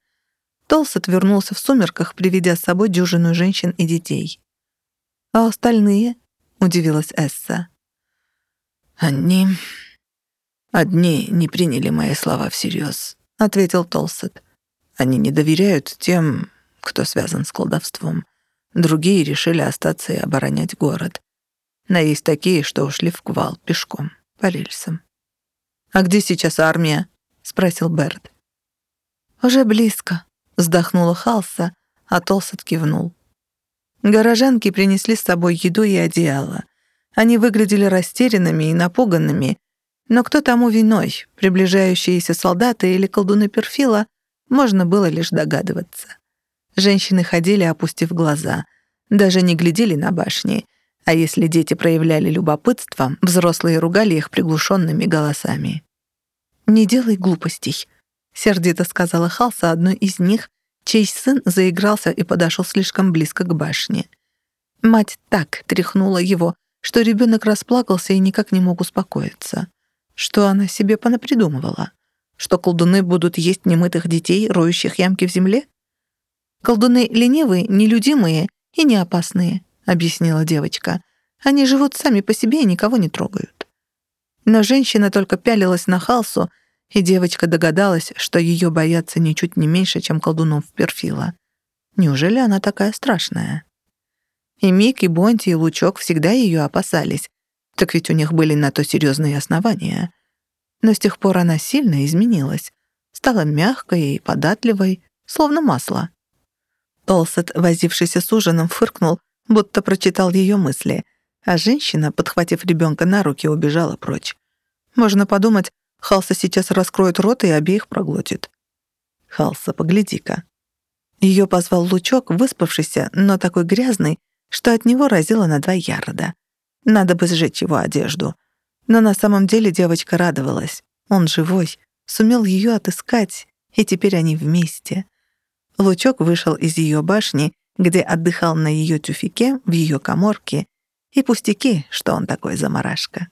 Толсет вернулся в сумерках, приведя с собой дюжину женщин и детей. «А остальные?» — удивилась Эсса. «Они... одни не приняли мои слова всерьез», — ответил Толсет. «Они не доверяют тем, кто связан с колдовством. Другие решили остаться и оборонять город. Но есть такие, что ушли в квал пешком, по рельсам». «А где сейчас армия?» — спросил Берт. «Уже близко», Вздохнула Халса, а Толсет кивнул. Горожанки принесли с собой еду и одеяло. Они выглядели растерянными и напуганными, но кто тому виной, приближающиеся солдаты или колдуны Перфила, можно было лишь догадываться. Женщины ходили, опустив глаза, даже не глядели на башни, а если дети проявляли любопытство, взрослые ругали их приглушенными голосами. «Не делай глупостей», сердито сказала Халса одной из них, чей сын заигрался и подошел слишком близко к башне. Мать так тряхнула его, что ребенок расплакался и никак не мог успокоиться. Что она себе понапридумывала? Что колдуны будут есть немытых детей, роющих ямки в земле? «Колдуны ленивые, нелюдимые и не опасные», — объяснила девочка. «Они живут сами по себе и никого не трогают». Но женщина только пялилась на Халсу, и девочка догадалась, что ее боятся ничуть не меньше, чем колдунов Перфила. Неужели она такая страшная? И Мик, и Бонти, и Лучок всегда ее опасались, так ведь у них были на то серьезные основания. Но с тех пор она сильно изменилась, стала мягкой и податливой, словно масло. Толсет, возившийся с ужином, фыркнул, будто прочитал ее мысли, а женщина, подхватив ребенка на руки, убежала прочь. Можно подумать, Халса сейчас раскроет рот и обеих проглотит. Халса, погляди-ка. Ее позвал Лучок, выспавшийся, но такой грязный, что от него разило на два ярда. Надо бы сжечь его одежду. Но на самом деле девочка радовалась. Он живой, сумел ее отыскать, и теперь они вместе. Лучок вышел из ее башни, где отдыхал на ее тюфике, в ее коморке, и пустяки, что он такой заморашка.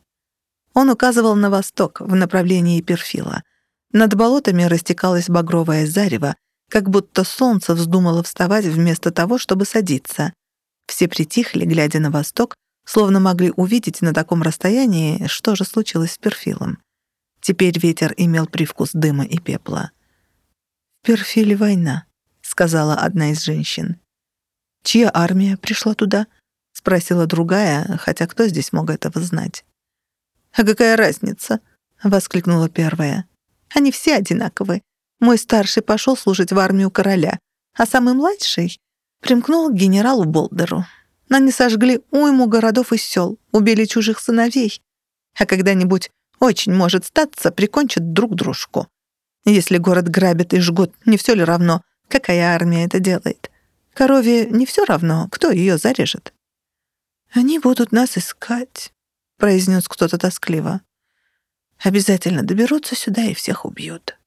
Он указывал на восток, в направлении Перфила. Над болотами растекалось багровое зарево, как будто солнце вздумало вставать вместо того, чтобы садиться. Все притихли, глядя на восток, словно могли увидеть на таком расстоянии, что же случилось с Перфилом. Теперь ветер имел привкус дыма и пепла. «В Перфиле война», — сказала одна из женщин. «Чья армия пришла туда?» — спросила другая, хотя кто здесь мог этого знать. «А какая разница?» — воскликнула первая. «Они все одинаковы. Мой старший пошел служить в армию короля, а самый младший примкнул к генералу Болдеру. Они сожгли уйму городов и сел, убили чужих сыновей. А когда-нибудь, очень может статься, прикончат друг дружку. Если город грабят и жгут, не все ли равно, какая армия это делает? Корове не все равно, кто ее зарежет. Они будут нас искать. — произнес кто-то тоскливо. «Обязательно доберутся сюда и всех убьют».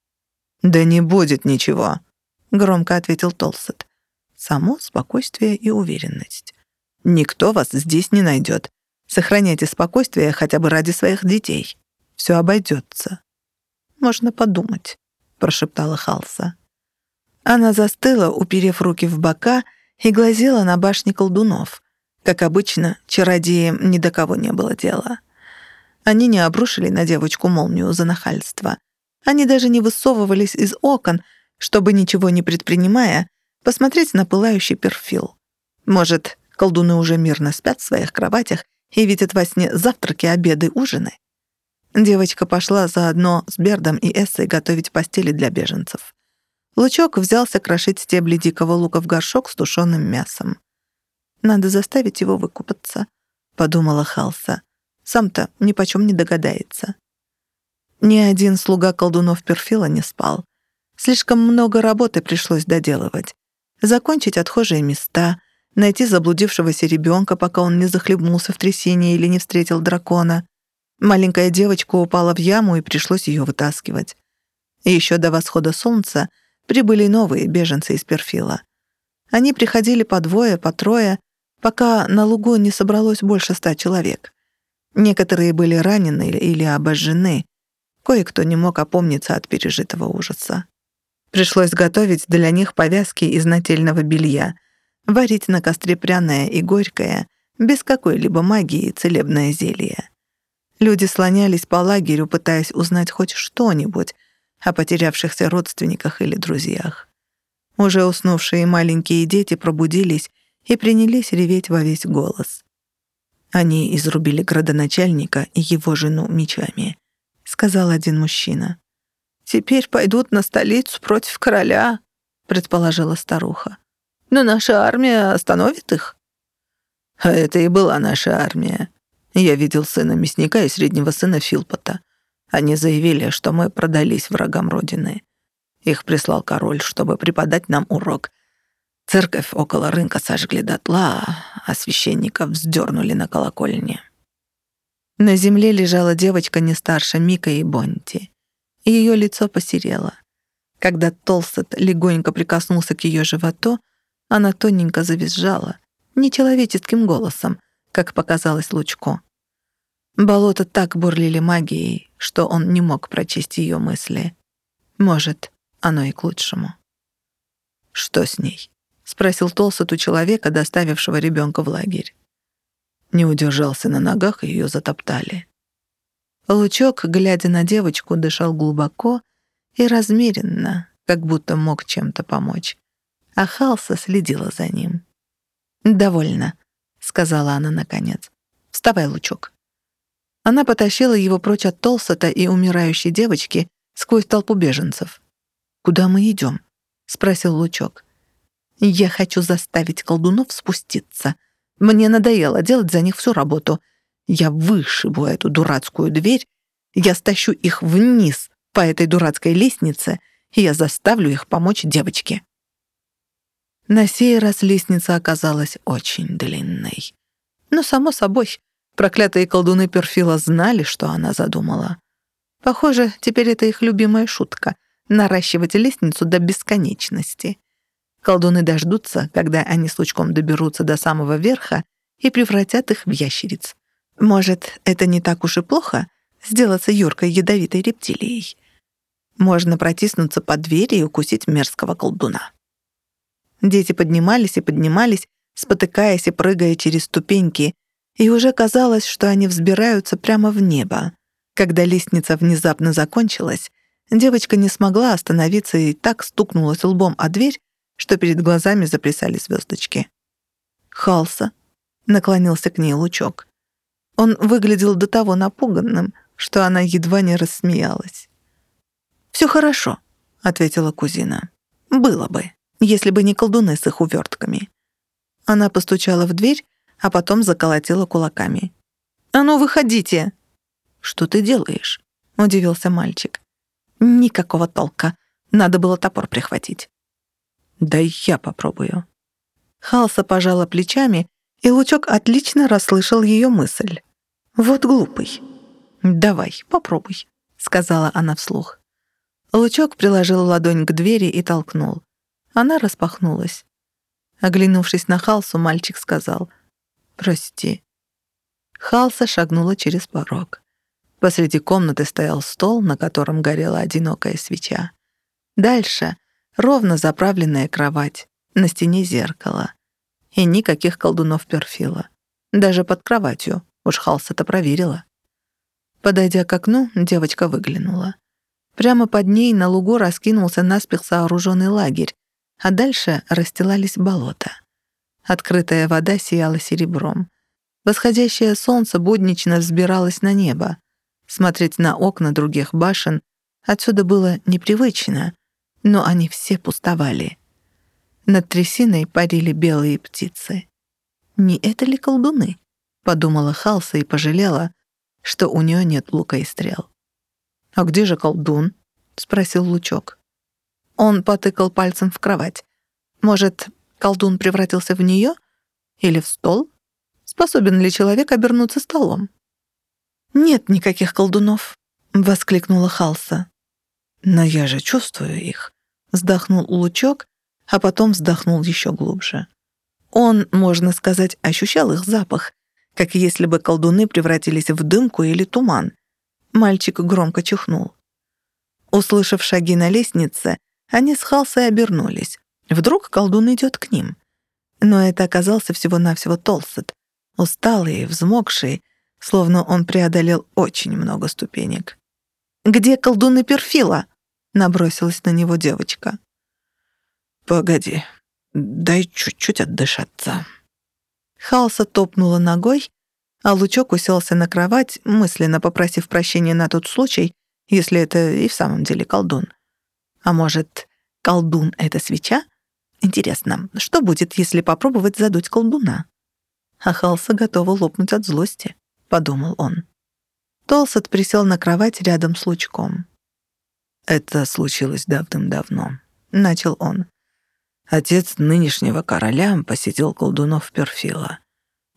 «Да не будет ничего», — громко ответил Толсет. «Само спокойствие и уверенность. Никто вас здесь не найдет. Сохраняйте спокойствие хотя бы ради своих детей. Все обойдется». «Можно подумать», — прошептала Халса. Она застыла, уперев руки в бока, и глазела на башни колдунов — как обычно, чародеям ни до кого не было дела. Они не обрушили на девочку молнию за нахальство. Они даже не высовывались из окон, чтобы, ничего не предпринимая, посмотреть на пылающий перфил. Может, колдуны уже мирно спят в своих кроватях и видят во сне завтраки, обеды, ужины? Девочка пошла заодно с Бердом и Эссой готовить постели для беженцев. Лучок взялся крошить стебли дикого лука в горшок с тушеным мясом. Надо заставить его выкупаться», — подумала Халса. «Сам-то ни почем не догадается». Ни один слуга колдунов Перфила не спал. Слишком много работы пришлось доделывать. Закончить отхожие места, найти заблудившегося ребенка, пока он не захлебнулся в трясине или не встретил дракона. Маленькая девочка упала в яму, и пришлось ее вытаскивать. Еще до восхода солнца прибыли новые беженцы из Перфила. Они приходили по двое, по трое, пока на лугу не собралось больше ста человек. Некоторые были ранены или обожжены, кое-кто не мог опомниться от пережитого ужаса. Пришлось готовить для них повязки из нательного белья, варить на костре пряное и горькое, без какой-либо магии целебное зелье. Люди слонялись по лагерю, пытаясь узнать хоть что-нибудь о потерявшихся родственниках или друзьях. Уже уснувшие маленькие дети пробудились и принялись реветь во весь голос. Они изрубили градоначальника и его жену мечами, сказал один мужчина. «Теперь пойдут на столицу против короля», — предположила старуха. «Но наша армия остановит их». «А это и была наша армия. Я видел сына мясника и среднего сына Филпота. Они заявили, что мы продались врагам Родины. Их прислал король, чтобы преподать нам урок, Церковь около рынка сожгли дотла, а священников вздернули на колокольне. На земле лежала девочка не старше Мика и Бонти. Ее лицо посерело. Когда Толстед легонько прикоснулся к ее животу, она тоненько завизжала, нечеловеческим голосом, как показалось Лучку. Болото так бурлили магией, что он не мог прочесть ее мысли. Может, оно и к лучшему. Что с ней? — спросил Толсет у человека, доставившего ребенка в лагерь. Не удержался на ногах, и ее затоптали. Лучок, глядя на девочку, дышал глубоко и размеренно, как будто мог чем-то помочь. А Халса следила за ним. «Довольно», — сказала она наконец. «Вставай, Лучок». Она потащила его прочь от Толсета и умирающей девочки сквозь толпу беженцев. «Куда мы идем?» — спросил Лучок. Я хочу заставить колдунов спуститься. Мне надоело делать за них всю работу. Я вышибу эту дурацкую дверь, я стащу их вниз по этой дурацкой лестнице, и я заставлю их помочь девочке. На сей раз лестница оказалась очень длинной. Но, само собой, проклятые колдуны Перфила знали, что она задумала. Похоже, теперь это их любимая шутка — наращивать лестницу до бесконечности. Колдуны дождутся, когда они с лучком доберутся до самого верха и превратят их в ящериц. Может, это не так уж и плохо сделаться юркой ядовитой рептилией. Можно протиснуться под дверь и укусить мерзкого колдуна. Дети поднимались и поднимались, спотыкаясь и прыгая через ступеньки, и уже казалось, что они взбираются прямо в небо. Когда лестница внезапно закончилась, девочка не смогла остановиться и так стукнулась лбом о дверь, что перед глазами заплясали звездочки. «Халса», — наклонился к ней лучок. Он выглядел до того напуганным, что она едва не рассмеялась. «Всё хорошо», — ответила кузина. «Было бы, если бы не колдуны с их увертками». Она постучала в дверь, а потом заколотила кулаками. «А ну, выходите!» «Что ты делаешь?» — удивился мальчик. «Никакого толка. Надо было топор прихватить». «Дай я попробую». Халса пожала плечами, и Лучок отлично расслышал ее мысль. «Вот глупый». «Давай, попробуй», — сказала она вслух. Лучок приложил ладонь к двери и толкнул. Она распахнулась. Оглянувшись на Халсу, мальчик сказал «Прости». Халса шагнула через порог. Посреди комнаты стоял стол, на котором горела одинокая свеча. Дальше — ровно заправленная кровать, на стене зеркало. И никаких колдунов перфила. Даже под кроватью, уж Халса-то проверила. Подойдя к окну, девочка выглянула. Прямо под ней на лугу раскинулся наспех сооруженный лагерь, а дальше расстилались болота. Открытая вода сияла серебром. Восходящее солнце буднично взбиралось на небо. Смотреть на окна других башен отсюда было непривычно, но они все пустовали. Над трясиной парили белые птицы. «Не это ли колдуны?» — подумала Халса и пожалела, что у нее нет лука и стрел. «А где же колдун?» — спросил Лучок. Он потыкал пальцем в кровать. Может, колдун превратился в нее? Или в стол? Способен ли человек обернуться столом? «Нет никаких колдунов», — воскликнула Халса. «Но я же чувствую их», — вздохнул Лучок, а потом вздохнул еще глубже. Он, можно сказать, ощущал их запах, как если бы колдуны превратились в дымку или туман. Мальчик громко чихнул. Услышав шаги на лестнице, они с Халсой обернулись. Вдруг колдун идет к ним. Но это оказался всего-навсего Толсет, усталый взмокший, словно он преодолел очень много ступенек. «Где колдуны Перфила?» — набросилась на него девочка. «Погоди, дай чуть-чуть отдышаться». Халса топнула ногой, а Лучок уселся на кровать, мысленно попросив прощения на тот случай, если это и в самом деле колдун. А может, колдун — это свеча? Интересно, что будет, если попробовать задуть колдуна? А Халса готова лопнуть от злости, — подумал он. Толсет присел на кровать рядом с лучком. «Это случилось давным-давно», — начал он. Отец нынешнего короля посетил колдунов Перфила.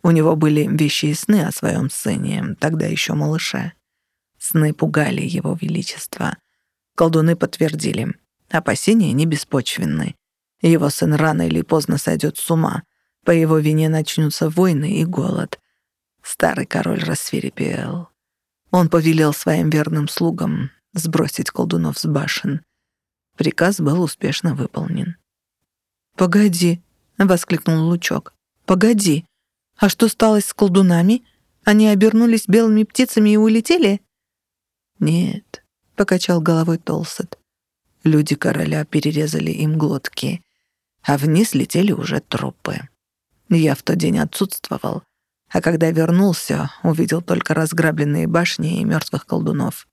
У него были вещи и сны о своем сыне, тогда еще малыше. Сны пугали его величество. Колдуны подтвердили. Опасения не беспочвенны. Его сын рано или поздно сойдет с ума. По его вине начнутся войны и голод. Старый король рассверепел. Он повелел своим верным слугам сбросить колдунов с башен. Приказ был успешно выполнен. «Погоди», — воскликнул Лучок. «Погоди. А что стало с колдунами? Они обернулись белыми птицами и улетели?» «Нет», — покачал головой Толсет. Люди короля перерезали им глотки, а вниз летели уже трупы. Я в тот день отсутствовал, а когда вернулся, увидел только разграбленные башни и мертвых колдунов.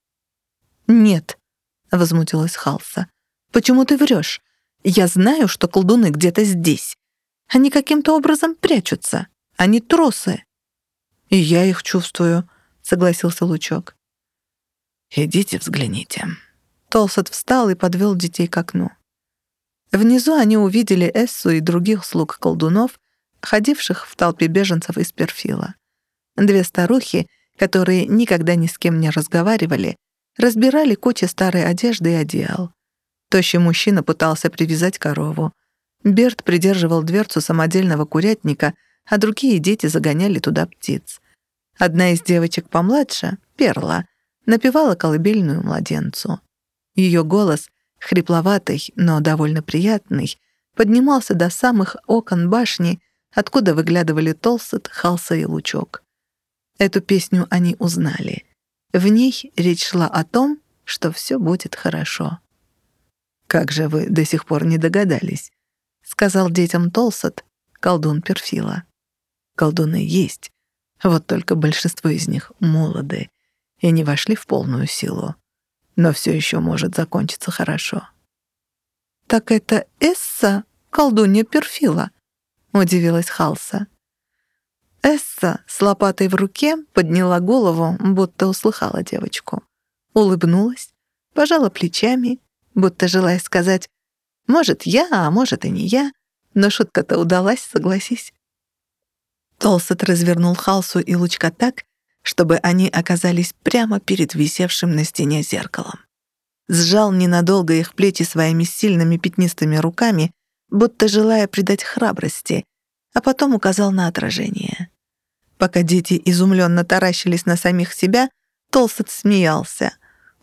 «Нет», — возмутилась Халса, — «почему ты врешь? Я знаю, что колдуны где-то здесь. Они каким-то образом прячутся. Они тросы». «И я их чувствую», — согласился Лучок. «Идите взгляните», Толсет встал и подвел детей к окну. Внизу они увидели Эссу и других слуг колдунов, ходивших в толпе беженцев из Перфила. Две старухи, которые никогда ни с кем не разговаривали, разбирали кучи старой одежды и одеял. Тощий мужчина пытался привязать корову. Берт придерживал дверцу самодельного курятника, а другие дети загоняли туда птиц. Одна из девочек помладше, Перла, напевала колыбельную младенцу. Ее голос, хрипловатый, но довольно приятный, поднимался до самых окон башни, откуда выглядывали Толсет, Халса и Лучок. Эту песню они узнали. В ней речь шла о том, что все будет хорошо. «Как же вы до сих пор не догадались?» — сказал детям Толсет, колдун Перфила. «Колдуны есть, вот только большинство из них молоды и не вошли в полную силу. Но все еще может закончиться хорошо». «Так это Эсса, колдунья Перфила?» — удивилась Халса. Эсса с лопатой в руке подняла голову, будто услыхала девочку. Улыбнулась, пожала плечами, будто желая сказать «Может, я, а может и не я», но шутка-то удалась, согласись. Толсет развернул Халсу и Лучка так, чтобы они оказались прямо перед висевшим на стене зеркалом. Сжал ненадолго их плечи своими сильными пятнистыми руками, будто желая придать храбрости, а потом указал на отражение. Пока дети изумленно таращились на самих себя, Толсет смеялся.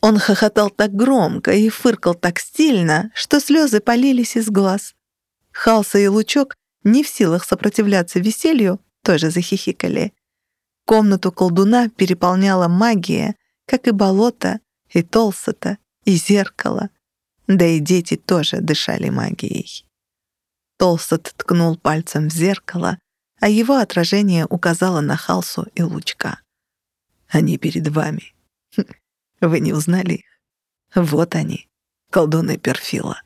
Он хохотал так громко и фыркал так стильно, что слезы полились из глаз. Халса и Лучок, не в силах сопротивляться веселью, тоже захихикали. Комнату колдуна переполняла магия, как и болото, и Толсета, и зеркало. Да и дети тоже дышали магией. Толсет ткнул пальцем в зеркало, а его отражение указало на Халсу и Лучка. «Они перед вами. (laughs) Вы не узнали их? Вот они, колдуны Перфила».